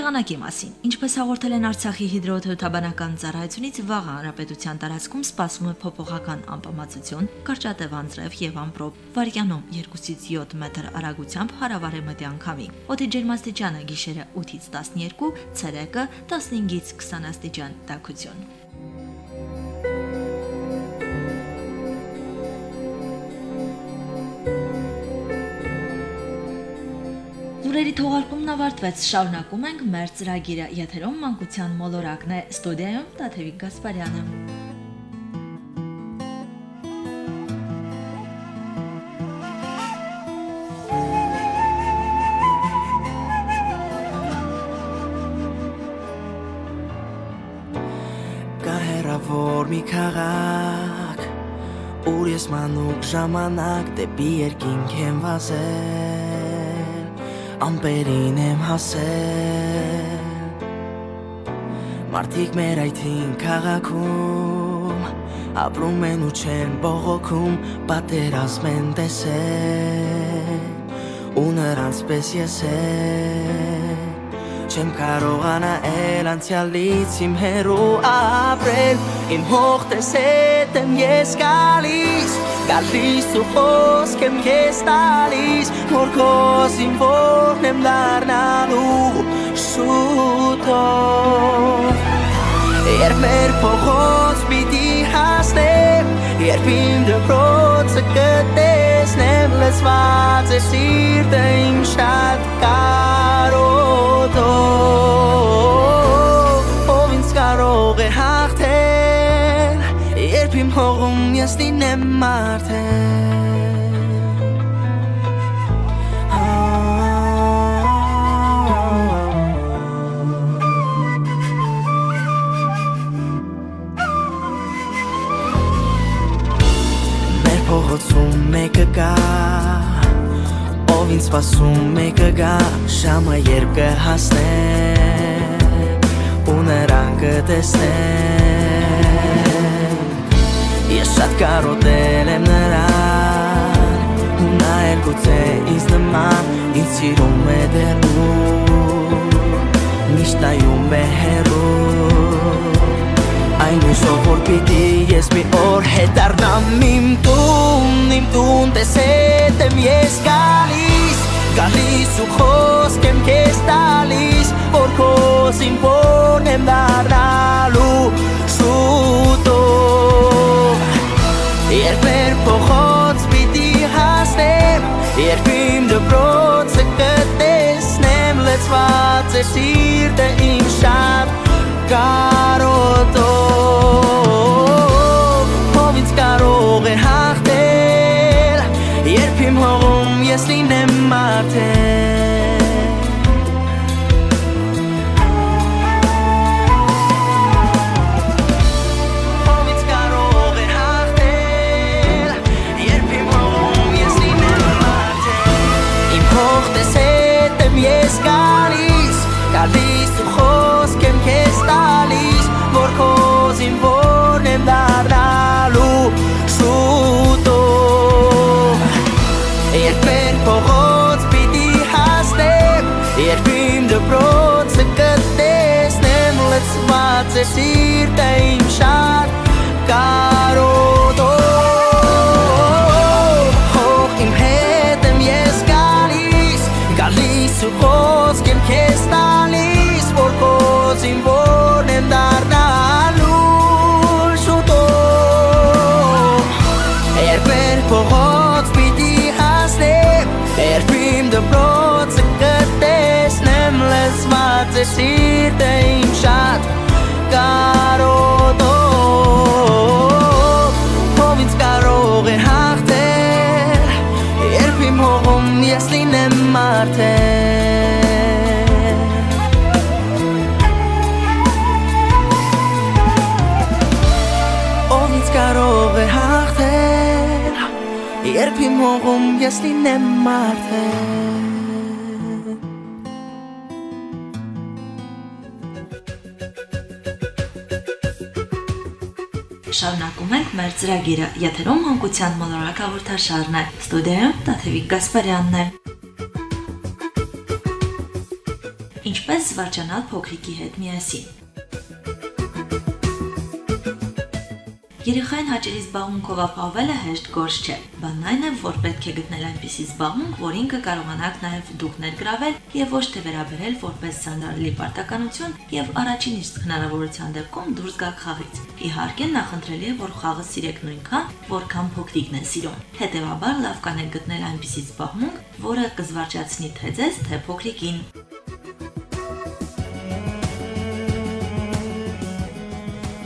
Speaker 1: Եղանակի մասին։ Ինչպես հաղորդել են Արցախի հիդրոթերապևտաբանական ծառայությունից, վաղ հանրապետության տարածքում սպասվում է փոփոխական անպամացություն, կարճատև անձրև եւ ամպրոպ։ Վարկյանում 2-ից 7 մետր արագությամբ հարավարեմտյան քամի։ Օդի ջերմաստիճանը գիշերը 8-ից 12, ցերեկը 15-ից 20 աստիճան տաքություն։ Լուրերի թողարկումն ավարտվեց։ Շարունակում ենք մեր ծրագիրը։ Եթերում մանկության մոլորակն է։ Ստուդիայում Տաթևիկ Գասպարյանը։
Speaker 5: Կահերավոր մի քաղաք Ուր ես մանուկ ժամանակ դեպի երկինք եմ վազել ամպերին եմ հասել Մարդիկ մեր այթին քաղաքում ապրում են ու չեն բողոքում պատերազմ են տեսել ու նրանց պես ես եմ Չեմ կարողանա էլ անցյալից իմ հերու ապրել Իմ հողտես հետ եմ ես գալիս Գալիս ու խոսք եմ քեզ տալիս Որ քո զինվորն եմ դառնալու շուտով Երբ մեր փողոց պիտի հասնեմ Երբ իմ դպրոցը կտեսնեմ Լսված է սիրտը իմ շատ կարոտով Ով ինձ կարող է հաղթել Երբ իմ հողում ես լինեմ մարդել մեկը կա Ով ինձ սպասում մեկը գա Ժամը երբ կհասնե Ու նրան կտեսնեմ Ես շատ կարոտել եմ նրան Ու նա էլ գուցե ինձ նման Ինձ սիրում է դեռու Միշտ նայում է հեռու այն հույսով որ պիտի ես մի օր հետարնամ իմ տուն իմ տուն տես հետ եմ ես գալիս գալիս ու խոսք եմ քեզ տալիս որ քոս իմ փոն եմ դառնալու շուտով երբեր փոխոց պիտի հասնեմ երբ իմ դպրոցը կտեսնեմ լցված է սիրտը իմ շատ կարոտով Ով ինձ կարող է հաղթել Երբ իմ հողում ես լինեմ մարդել Լծված է սիրտը իմ շատ կարոտով իմ գալիս ու խոսք եմ քեզ տալիս Որ քո զինվորն եմ դառնալու շուտով Երբեր փողոց պիտի հասնեմ Երբ իմ դպրոցը կտեսնեմ Լզված է սիրտը իմ շատ կարոտով Ով ինձ կարող է հաղթել Երբ իմ հողում ես լինեմ մարդել Ով ինձ կարող է հաղթել Երբ իմ հողում ես լինեմ մարդել
Speaker 1: ծրագիրը։ Եթերում հանգուցյան մոլորակ հաղորդաշարն է։ Ստուդիայում Տաթևիկ Գասպարյանն է։ Ինչպես զվարճանալ փոքրիկի հետ միասին։ Երեխային հաճելի զբաղմունքով ապահովելը հեշտ գործ չէ։ Բանն այն է, որ պետք է գտնել այնպիսի զբաղմունք, որին կկարողանաք նաև դուք ներգրավել եւ ոչ թե վերաբերել որպես սանդարելի պարտականություն եւ առաջին իսկ հնարավորության դեպքում դուրս գաք խաղից։ Իհարկե, նախընտրելի է, որ խաղը սիրեք նույնքան, որքան փոքրիկն է սիրում։ Հետևաբար, լավ կանեք գտնել այնպիսի զբաղմունք, որը կզվարճացնի թե ձեզ, թե փոքրիկին։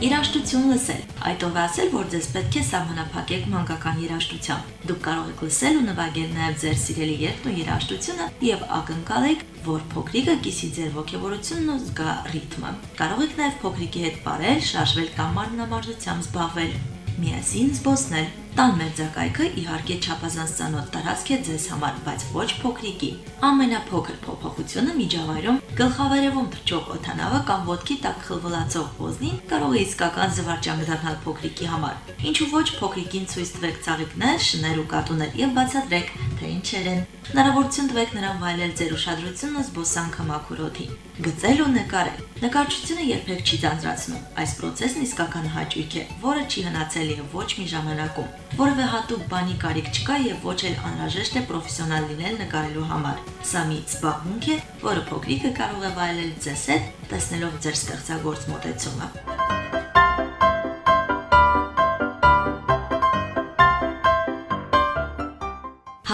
Speaker 1: Երաժշտություն լսել։ Այդ ով է ասել, որ ձեզ պետք է սահմանափակեք մանկական երաժշտությամբ։ Դուք կարող եք լսել ու նվագել նաև ձեր սիրելի երգն ու երաժշտությունը եւ ակնկալեք, որ փոքրիկը կիսի ձեր ողջավորությունն ու զգա ռիթմը։ Կարող եք նաև փոքրիկի հետ ապարել, շարժվել կամ մարմնամարզությամբ զբաղվել միասին զբոսնել։ Տան մերձակայքը իհարկե չափազանց ծանոթ տարածք է ձեզ համար, բայց ոչ փոքրիկի։ Ամենափոքր փոփոխությունը միջավայրում գլխավերևում թրջող օթանավը կամ ոտքի տակ խլվլացող ոզնին կարող է իսկական զվարճանք դառնալ փոքրիկի համար։ Ինչու ոչ փոքրիկին ցույց տվեք ծաղիկներ, շներ ու կատուներ եւ բացատրեք, թե ինչեր են։ Հնարավորություն տվեք նրան վայելել ձեր ուշադրությունն ու զբոսանքը մաքուր օդի։ Գծել ու նկարել։ Նկարչությունը երբեք չի ձանձրացնում։ Այս process-ն իսկական հաճույք է, որը չի հնացել եւ ոչ մի ժամանակում։ Որևէ հատուկ բանի կարիք չկա եւ ոչ էլ անհրաժեշտ է պրոֆեսիոնալ լինել նկարելու համար։ Սա մի զբաղմունք է, որը փոքրիկը կարող է վայելել ձեզ հետ, տեսնելով ձեր ստեղծագործ մոտեցումը։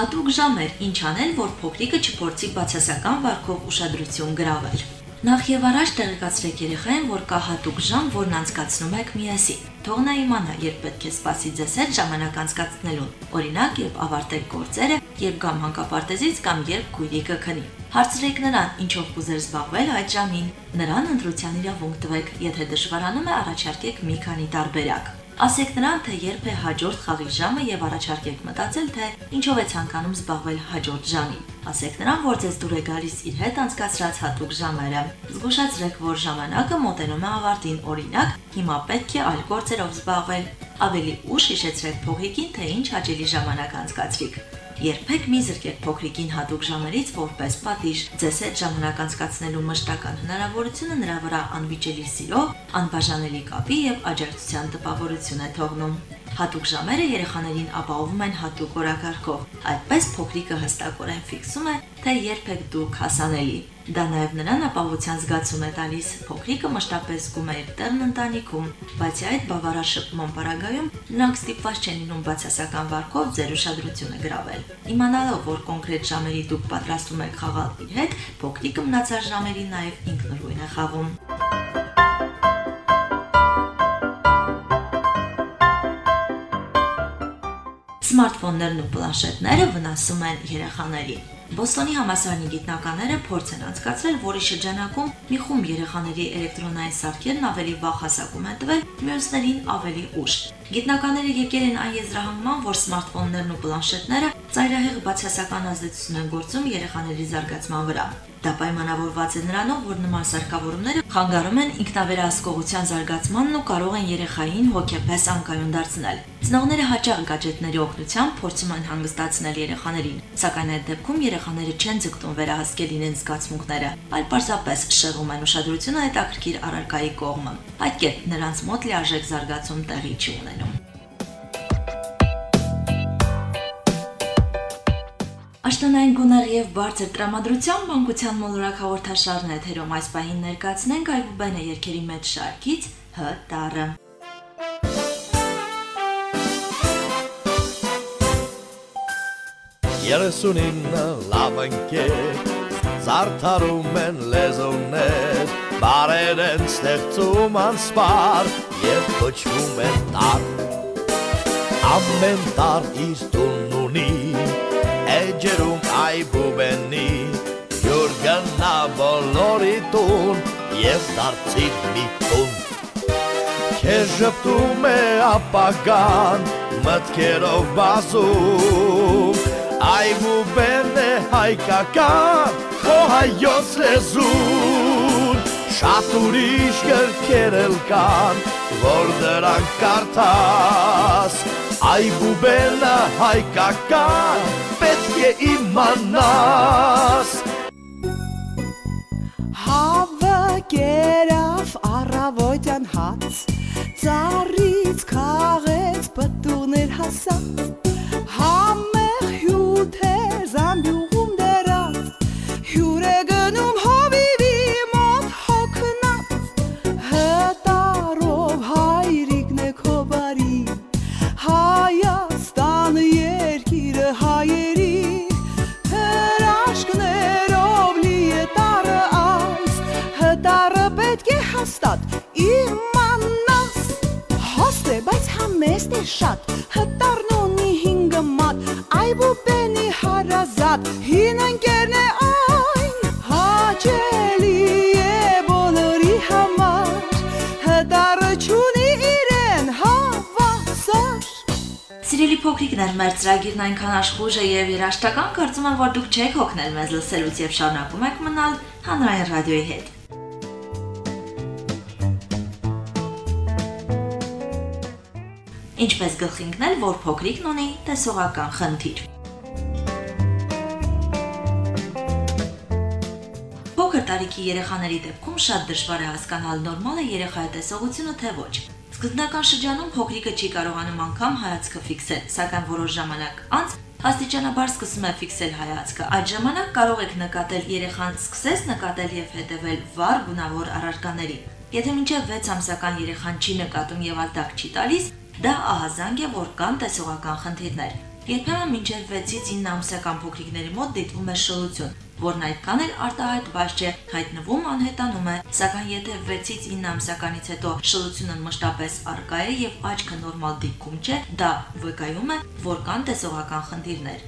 Speaker 1: Հատուկ ժամեր, ինչ անել, որ փոքրիկը չփորձի բացասական վարքով ուշադրություն գրավել։ Նախ եւ առաջ տեղեկացրեք երեխային, որ կա հատուկ ժամ, որն անցկացնում եք միասին։ Թող նա իմանա, երբ պետք է սպասի ձեզ հետ ժամանակ անցկացնելուն։ Օրինակ, երբ ավարտեք գործերը, երբ գամ հանկապարտեզից կամ երբ քույրիկը քնի։ Հարցրեք նրան, ինչով կուզեր զբաղվել այդ ժամին։ Նրան ընտրության իրավունք տվեք, եթե դժվարանում է, առաջարկեք մի քանի տարբերակ։ Ասեք նրան, թե երբ է հաջորդ խաղի ժամը եւ առաջարկեք մտածել, թե ինչով է ցանկանում զբաղվել հաջորդ ժամին։ Ասեք նրան, որ ձեզ դուր է գալիս իր հետ անցկացրած հատուկ ժամերը։ Զգուշացրեք, որ ժամանակը մոտենում է ավարտին, օրինակ, հիմա պետք է այլ գործերով զբաղվել։ Ավելի ուշ հիշեցրեք փողիկին, թե ինչ հաճելի ժամանակ անցկացրիք։ Երբեք մի զրկեք փոքրիկին հատուկ ժամերից որպես պատիժ։ Ձեզ հետ ժամանակ անցկացնելու մշտական հնարավորությունը նրա վրա անվիճելի սիրո, անբաժանելի կապի եւ աջակցության տպավորություն է թողնում։ Հատուկ ժամերը երեխաներին ապահովում են հատուկ օրակարգով։ Այդպես փոքրիկը հստակորեն ֆիքսում է, թե երբ եք դուք հասանելի։ Դա նաև նրան ապահովության զգացում է տալիս։ Փոքրիկը մշտապես զգում է իր տեղն ընտանիքում, բացի այդ բավարար շփման պարագայում նրանք ստիպված չեն լինում բացասական վարկով ձեր ուշադրությունը գրավել։ Իմանալով, որ կոնկրետ ժամերի դուք պատրաստվում եք խաղալ իր հետ, փոքրիկը մնացած ժամերին նաև ինքնուրույն է խաղում։ Սմարթֆոններն ու պլանշետները վնասում են երեխաներին։ Բոստոնի համասարանի գիտնականները փորձ են անցկացրել, որի շրջանակում մի խումբ երեխաների էլեկտրոնային սարքերն ավելի վաղ հասակում են տվել, մյուսներին ավելի ուշ։ Գիտնականները եկել են այն եզրահանգման, որ սմարթֆոններն ու պլանշետները ծայրահեղ բացասական ազդեցություն են գործում երեխաների զարգացման վրա։ Դա պայմանավորված է նրանով, որ նման սարքավորումները խանգարում են ինքնավերահսկողության զարգացմանն ու կարող են երեխային հոգեպես անկայուն դարձնել։ Ծնողները հաճախ գadgetների օգնությամբ փորձում են հանգստացնել երեխաներին, սակայն այդ դեպքում երեխաները չեն ձգտում վերահասկել իրենց զգացմունքները, այլ պարզապես շեղում են ուշադրությունը հետաքրքիր առարկայի կողմը։ Այդ կերպ նրանց մոտ լիարժեք զարգացում տեղի չի ունենում։ Աշտանային գունեղ եւ բարձր տրամադրության մանկության մոլորակ հաղորդաշարն է թերում այս պահին ներկայացնենք Այբուբենը երկերի մեջ շարքից Հ տառը։
Speaker 6: Երեսունինը լավ ընկեր Զարդարում են լեզոներ Բարեր են ստեղծում անսպար Եվ կոչվում են տար Ամեն տար իր տունն ունի էջերում այբուբենի Յուր գնա բոլորի տուն և դարձիր մի տուն Քեզ ժպտում է ապագան մտքերով բազում Այբուբեն է հայկական քո հայոց լեզուն Շատ ուրիշ գրքեր էլ կան, որ դրանք կարդաս. Այբուբենը հայկական պետք է իմանաս
Speaker 7: Հավը կերավ առավոտյան հաց Ծառից քաղեց պտուներ հասած Համեղ է շատ հտարն ունի հինգը մատ այբուբենի հարազատ հին ընկերն է այն հաճելի է բոլորի համար հտարը չունի իրեն հավասար
Speaker 1: Սիրելի փոքրիկներ, մեր ծրագիրն այնքան աշխուժ է եւ երաշտական, կարծում եմ, որ դուք չեք հոգնել մեզ լսելուց եւ շարունակում եք մնալ հանրային ռադիոյի հետ։ Ինչպես գլխի ընկնել, որ փոքրիկն ունի տեսողական խնդիր։ Փոքր տարիքի երեխաների դեպքում շատ դժվար է հասկանալ նորմալ է երեխայի տեսողությունը թե ոչ։ Սկզբնական շրջանում փոքրիկը չի կարողանում անգամ հայացքը ֆիքսել, սակայն որոշ ժամանակ անց աստիճանաբար սկսում է ֆիքսել հայացքը։ Այդ ժամանակ կարող եք նկատել երեխան սկսես նկատել եւ հետևել վառ գունավոր առարկաների։ Եթե մինչև 6 ամսական երեխան չի նկատում եւ ատակ չի տալիս, դա ահազանգ է, որ կան տեսողական խնդիրներ։ Երբեմն մինչև 6-ից 9 ամսական փոքրիկների մոտ դիտվում է շլություն, որն այդքան էլ արտահայտ բաց չէ, հայտնվում անհետանում է, սակայն եթե 6-ից 9 ամսականից հետո շլությունը մշտապես արկա է եւ աչքը նորմալ դիրքում չէ, դա վկայում է, որ կան տեսողական խնդիրներ։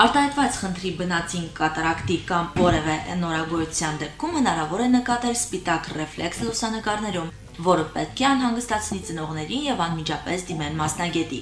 Speaker 1: Արտահայտված խնդրի բնածին կատարակտի կամ որևէ նորագույնության դեպքում հնարավոր է նկատել սպիտակ ռեֆլեքս լուսանկարներում, որը պետք է անհանգստացնի ծնողներին եւ անմիջապես դիմեն մասնագետի,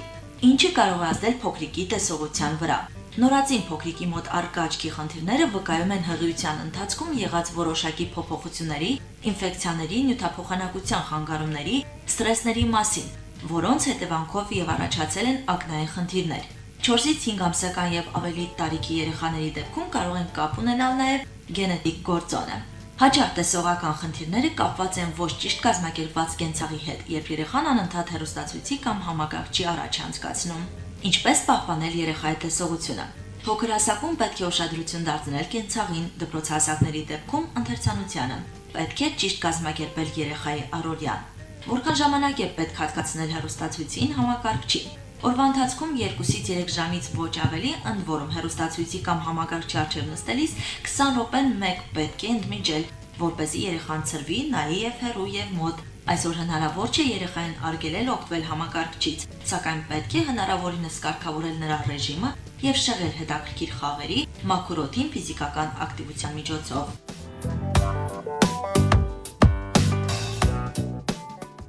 Speaker 1: ինչը կարող է ազդել փոքրիկի տեսողության վրա։ Նորածին փոքրիկի մոտ արկա աչքի խնդիրները վկայում են հղիության ընթացքում եղած որոշակի փոփոխությունների, ինֆեկցիաների, նյութափոխանակության խանգարումների, ստրեսների մասին, որոնց հետևանքով եւ առաջացել են ակնային խնդիրներ։ 4-ից 5 ամսական եւ ավելի տարիքի երեխաների դեպքում կարող են կապ ունենալ նաեւ գենետիկ գործոնը։ Հաճախ տեսողական խնդիրները կապված են ոչ ճիշտ կազմակերպված կենցաղի հետ, երբ երեխան անընդհատ հեռուստացույցի կամ համակարգչի առաջ անցկացնում։ Ինչպես պահպանել երեխայի տեսողությունը։ Փոքր հասակում պետք է ուշադրություն դարձնել կենցաղին, դպրոցահասակների դեպքում ընթերցանությանը։ Պետք է ճիշտ կազմակերպել երեխայի առօրյան։ Որքան ժամանակ է պետք հատկացնել հեռուստացույցին համակարգչին։ Օրվա ընթացքում 2-ից 3 ժամից ոչ ավելի, ընդ որում հեռուստացույցի կամ համակարգչի առջև նստելիս 20 րոպեն մեկ պետք է ընդմիջել, որպեսզի երեխան ծրվի, նայի եւ հեռու եւ մոտ։ Այսօր հնարավոր չէ երեխային արգելել օգտվել համակարգչից, սակայն պետք է հնարավորինս կարգավորել նրա ռեժիմը եւ շեղել հետաքրքիր խաղերի, մաքուր ֆիզիկական ակտիվության միջոցով։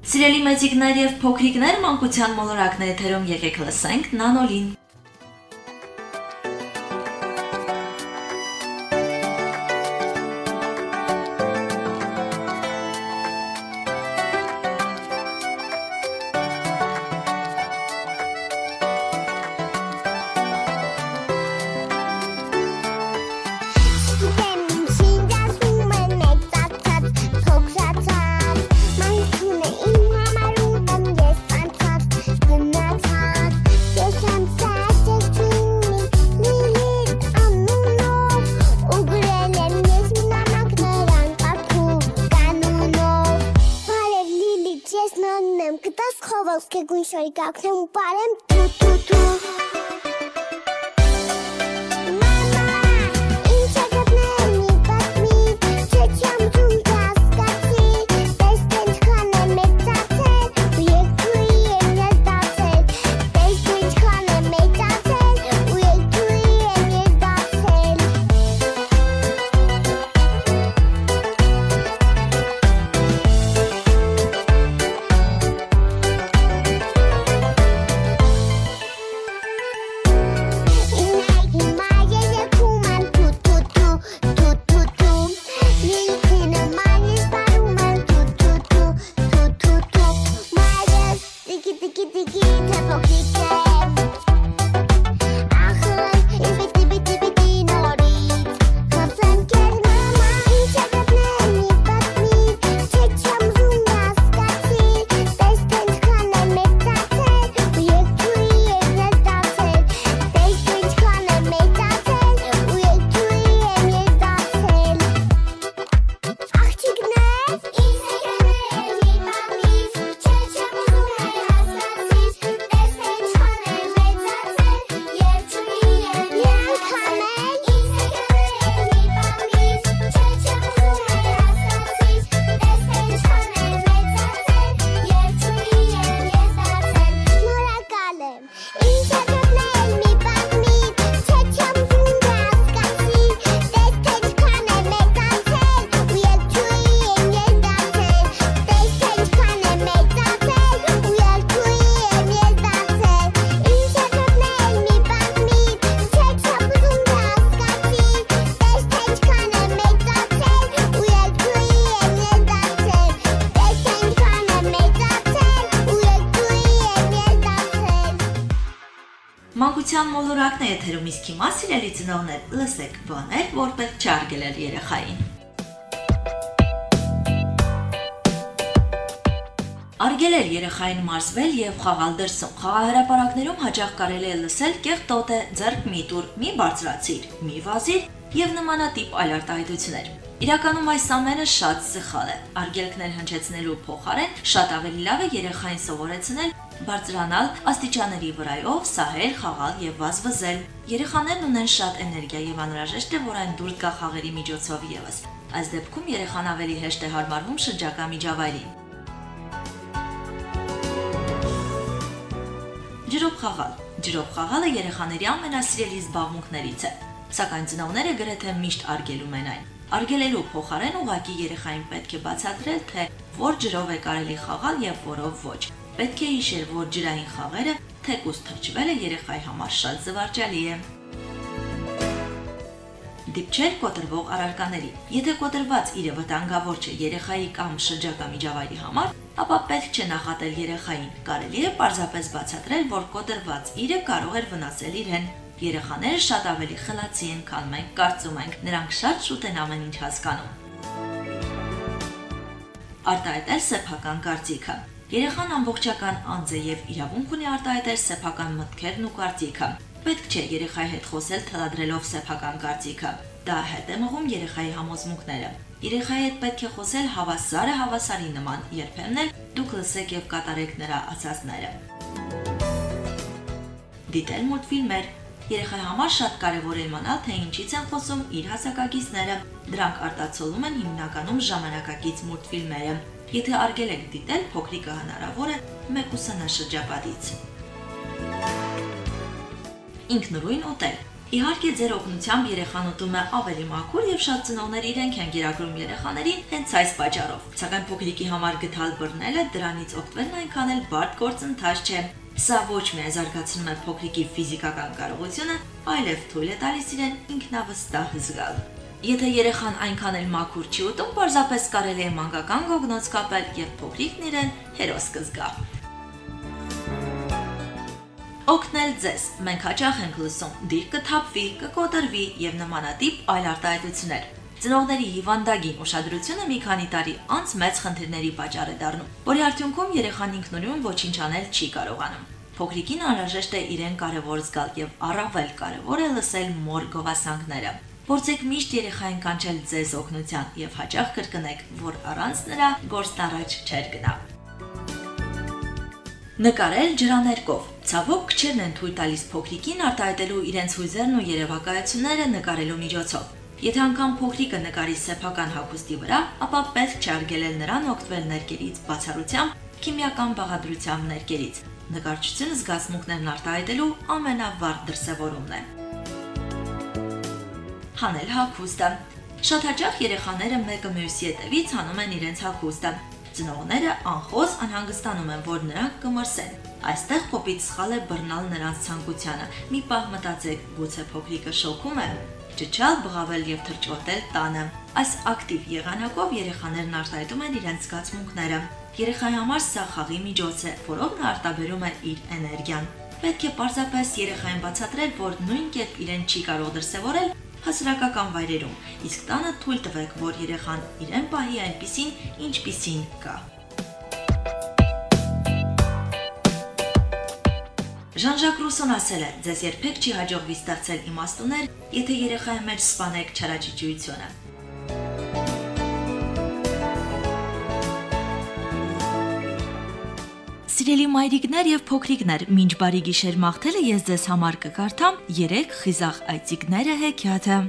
Speaker 1: Սիրելի մեծիկներ եւ փոքրիկներ, մանկության մոլորակն է եթերում եկեք լսենք Նանոլին։ 他 իսկ հիմա սիրելի ծնողներ, լսեք բաներ, որ պետք չի արգելել երեխային։ Արգելել երեխային մարզվել եւ խաղալ դրսում։ Խաղահրապարակներում հաճախ կարելի է լսել կեղտ տոտե, ձեռք մի տուր, մի բարձրացիր, մի վազիր եւ նմանատիպ այլ արտահայտություններ։ Իրականում այս ամենը շատ սխալ է։ Արգելքներ հնչեցնելու փոխարեն շատ ավելի լավ է երեխային սովորեցնել բարձրանալ աստիճանների վրայով, սահել, խաղալ եւ վազվզել։ Երեխաներն ունեն շատ էներգիա եւ անհրաժեշտ է, որ այն դուրս գա խաղերի միջոցով եւս։ Այս դեպքում երեխան ավելի հեշտ է հարմարվում շրջակա միջավայրին։ Ջրով խաղալ։ Ջրով խաղալը երեխաների ամենասիրելի զբաղմունքներից է, սակայն ծնողները գրեթե միշտ արգելում են այն։ Արգելելու փոխարեն ուղակի երեխային պետք է բացատրել, թե որ ջրով է կարելի խաղալ եւ որով ոչ։ Պետք է հիշել, որ ջրային խաղերը թեկուս թրջվելը երեխայի համար շատ զվարճալի է։ Դիպչել կոտրվող առարկաների։ Եթե կոտրված իրը վտանգավոր չէ երեխայի կամ շրջակա միջավայրի համար, ապա պետք չէ նախատել երեխային։ Կարելի է պարզապես բացատրել, որ կոտրված իրը կարող էր վնասել իրեն։ Երեխաները շատ ավելի խելացի են, քան մենք կարծում ենք։ Նրանք շատ շուտ են ամեն ինչ հասկանում։ արտահայտել սեփական կարծիքը։ Երեխան ամբողջական անձ է եւ իրավունք ունի արտահայտել սեփական մտքերն ու կարծիքը։ Պետք չէ երեխայի հետ խոսել թելադրելով սեփական կարծիքը։ Դա հետ է մղում երեխայի համոզմունքները։ Երեխայի հետ պետք է խոսել հավասարը հավասարի նման, երբեմն էլ դուք լսեք եւ կատարեք նրա ասածները։ Դիտել մուլտֆիլմեր Երեխայի համար շատ կարևոր է իմանալ, թե ինչից են խոսում իր հասակակիցները։ Դրանք արտացոլում են հիմնականում ժամանակակից մուլտֆիլմերը։ Եթե արգել եք դիտել, փոքրիկը հնարավոր է մեկ ուսանաշրջապատից։ Ինքնուրույն ուտել Իհարկե ձեր օգնությամբ երեխան ուտում է ավելի մաքուր եւ շատ ծնողներ իրենք են գերակրում երեխաներին հենց այս պատճառով։ Սակայն փոքրիկի համար գտալ բռնելը դրանից օգտվելն այնքան էլ բարդ գործընթաց չէ։ Սա ոչ միայն զարգացնում է փոքրիկի ֆիզիկական կարողությունը, այլև թույլ է տալիս իրեն ինքնավստահ զգալ։ Եթե երեխան այնքան էլ մաքուր չի ուտում, պարզապես կարելի է մանկական գոգնոց կապել եւ փոքրիկն իրեն հերոս կզգա։ Օգնել ձեզ։ Մենք հաճախ ենք լսում՝ դիր կթափվի, կկոտրվի եւ նմանատիպ այլ արտահայտություններ։ Ծնողների հիվանդագին ուշադրությունը մի քանի տարի անց մեծ խնդիրների պատճառ է դառնում, որի արդյունքում երեխան ինքնուրույն ոչինչ անել չի կարողանում։ Փոքրիկին անհրաժեշտ է իրեն կարևոր զգալ եւ առավել կարևոր է լսել մոր գովասանքները։ Փորձեք միշտ երեխային կանչել ձեզ օգնության եւ հաճախ կրկնեք, որ առանց նրա գործն առաջ չեր գնա։ Նկարել ջրաներկով։ Ցավոք քչերն են թույլ տալիս փոքրիկին արտահայտելու իրենց հույզերն ու երևակայությունները նկարելու միջոցով։ Եթե անգամ փոքրիկը նկարի սեփական հագուստի վրա, ապա պետք չէ արգելել նրան օգտվել ներկերից բացառությամբ քիմիական բաղադրությամբ ներկերից։ Նկարչությունը զգացմունքներն արտահայտելու ամենավառ դրսևորումն է։ Հանել հագուստը։ Շատ հաճախ երեխաները մեկը մյուսի հետևից հանում են իրենց հագուստը։ Ծնողները անխոս անհանգստանում են, որ նրանք կմրսեն։ Այստեղ կոպիտ սխալ է բռնալ նրանց ցանկությանը։ Մի պահ մտածեք, գուցե փոքրիկը շոկում է, ճճալ, բղավել եւ թրջոտել տանը։ Այս ակտիվ եղանակով երեխաներն արտահայտում են իրենց զգացմունքները։ Երեխայի համար սա խաղի միջոց է, որով նա արտաբերում է իր էներգիան։ Պետք է պարզապես երեխային բացատրել, որ նույն կերպ իրեն չի կարող դրսևորել հասարակական վայրերում, իսկ տանը թույլ տվեք, որ երեխան իրեն պահի այնպիսին, ինչպիսին կա։ Ժան-Ժակ Ռուսոն ասել է. «Ձեզ երբեք չի հաջողվի ստեղծել իմաստուներ, եթե երեխայի մեջ սպանեք չարաճճիությունը»։ Սիրելի մայրիկներ եւ փոքրիկներ, մինչ բարի գիշեր մաղթելը ես ձեզ համար կկարդամ 3 խիզախ այցիկները հեքիաթը։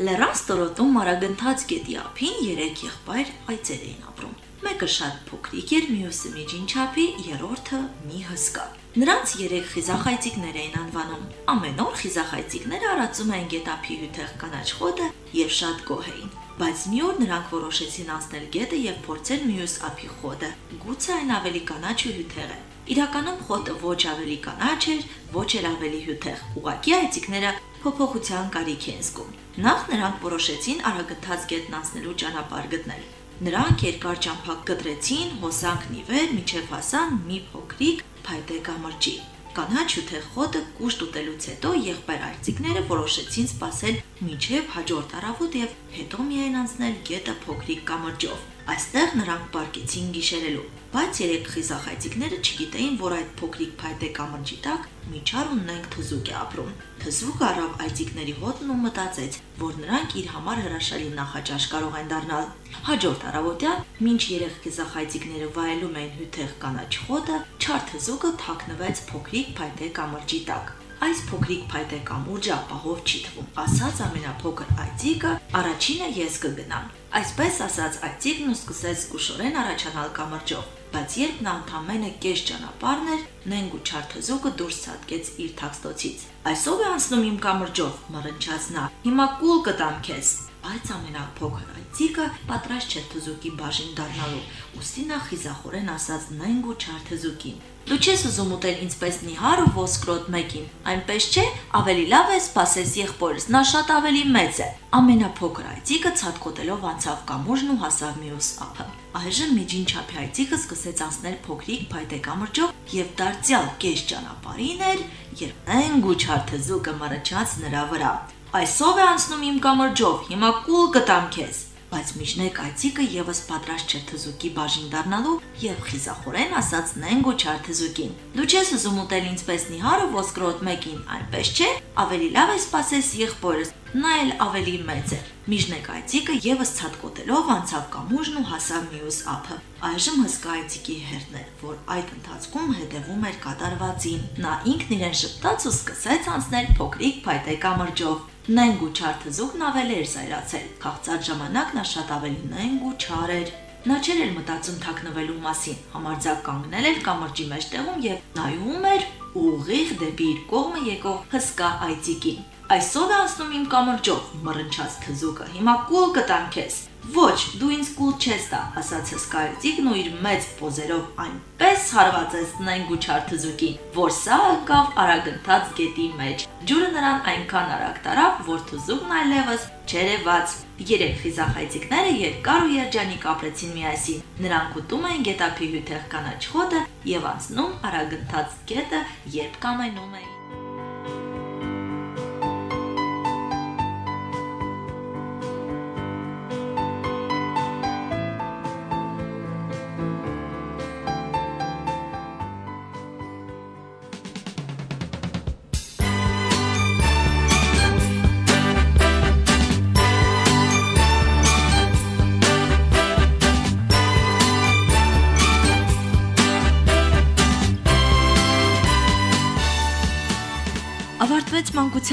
Speaker 1: Լեռան ստորոտում մարագընթաց գետի ափին երեք եղբայր այծեր էին ապրում։ Մեկը շատ փոքրիկ էր, մյուսը միջին չափի, երրորդը մի հսկա։ Նրանց երեք խիզախայցիկներ էին անվանում։ Ամեն օր խիզախայցիկները արածում էին գետափի հյութեղ կանաչ խոտը եւ շատ գոհ էին։ Բայց մի օր նրանք որոշեցին անցնել գետը եւ փորձել մյուս ափի խոտը։ Գուցե այն ավելի կանաչ ու հյութեղ է։ Իրականում խոտը ոչ ավելի կանաչ էր, ոչ էլ ավելի հյութեղ։ Ուղղակի այցիկները փոփոխության կարիք են զգում։ Նախ նրանք որոշեցին Արագթած գետն անցնելու ճանապարհ գտնել։ Նրանք երկար ճամփակ գտրեցին հոսանքն ի վեր միջև հասան մի փոքրիկ փայտե կամրջի։ Կանաչ ու թե խոտը կուշ տուտելուց հետո եղբայր արձիկները որոշեցին սпасել միջև հաջորդ առավոտ եւ հետո միայն անցնել գետը փոքրիկ կամրջով։ Այստեղ նրանք պարկեցին գիշերելու բայց երեք խիզախայցիկները չգիտեին, որ այդ փոքրիկ փայտե կամրջի տակ միջար ունենք թզուկ է ապրում։ Թզուկը առավ այցիկների հոտն ու մտածեց, որ նրանք իր համար հրաշալի նախաճաշ կարող են դառնալ։ Հաջորդ առավոտյան, մինչ երեք խիզախայցիկները վայելում էին հյութեղ կանաչ խոտը, չար թզուկը թաքնվեց փոքրիկ փայտե կամրջի տակ այս փոքրիկ փայտե կամուրջը ապահով չի թվում, ասաց ամենափոքր այծիկը, առաջինը ես կգնամ։ Այսպես ասաց այծիկն ու սկսեց զգուշորեն առաջանալ կամրջով, բայց երբ նա ընդամենը կես ճանապարհն էր, նենգ ու չարթզուկը դուրս ցածկեց իր թաքստոցից։ Այսով է անցնում իմ կամրջով, մռնչաց նա։ Հիմա կուլ կտամ քեզ։ բայց ամենափոքր այցիկը պատրաստ չէ թզուկի բաժին դառնալու։ Ոստի նա խիզախորեն ասաց նայնգ ու չար թզուկին. Դու չես ուզում ուտել ինձպես նիհար ու ոսկրոտ մեկին, այնպես չէ, ավելի լավ է սпасես եղբորս, նա շատ ավելի մեծ է։ Ամենափոքր այծիկը ցածկոտելով անցավ կամուրջն ու հասավ մյուս ափը։ Այժմ միջին չափի այծիկը սկսեց անցնել փոքրիկ փայտե կամրջով եւ դարձյալ կես ճանապարհին էր, երբ այն գուչար թզուկը մռճաց նրա վրա։ Այսով է անցնում իմ կամրջով, հիմա կուլ կտամ քեզ բայց միջնեկ այցիկը եւս պատրաստ չէր թզուկի բաժին դառնալու եւ խիզախորեն ասաց նենգո չարթզուկին. Դու չես ուզում ուտել ինչպես Նիհարը ոսկրոտ մեկին, այնպես չէ, ավելի լավ է սпасես եղբորս, նա էլ ավելի մեծ է։ Միջնեկ այցիկը եւս ցածկոտելով անցավ կամուժն ու հասավ մյուս ափը։ Այժմ հսկա այցիկի հերթն էր, որ այդ ընթացքում հետևում էր կատարվածին։ Նա ինքն իրեն շփտաց ու սկսեց անցնել փոքրիկ փայտե կամրջով։ Նենք ու չար թզուկն ավելի էր զայրացել։ Քաղցած ժամանակ նա շատ ավելի նենք ու չար էր։ Նա չէր էլ մտածում թաքնվելու մասին։ Համարձակ կանգնել էր կամրջի մեջտեղում եւ նայում էր ուղիղ դեպի իր կողմը եկող հսկա այծիկին։ Այսօր անցնում իմ կամրջով, մռնչաց թզուկը։ Հիմա կուլ կտամ քեզ։ Ոչ, դու ինձ կուլ չես տա, ասաց հսկայծիկն ու իր մեծ պոզերով այնպես հարվածեց նայնգու չար թզուկին, որ սա ընկավ արագընթաց գետի մեջ։ Ջուրը նրան այնքան արագ տարավ, որ թզուկն այլևս չերևաց։ Երեք խիզախայցիկները երկար ու երջանիկ ապրեցին միասին։ Նրանք ուտում էին գետափի հյութեղ կանաչ խոտը եւ անցնում արագընթաց գետը, երբ կամենում էին։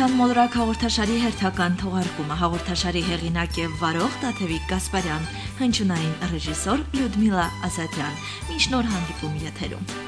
Speaker 1: Մանկության մոլորակ հաղորդաշարի հերթական թողարկումը։ Հաղորդաշարի հեղինակ եւ վարող Տաթևիկ Գասպարյան, հնչյունային ռեժիսոր Լյուդմիլա Ազատյան։ Մինչ նոր հանդիպում եթերում։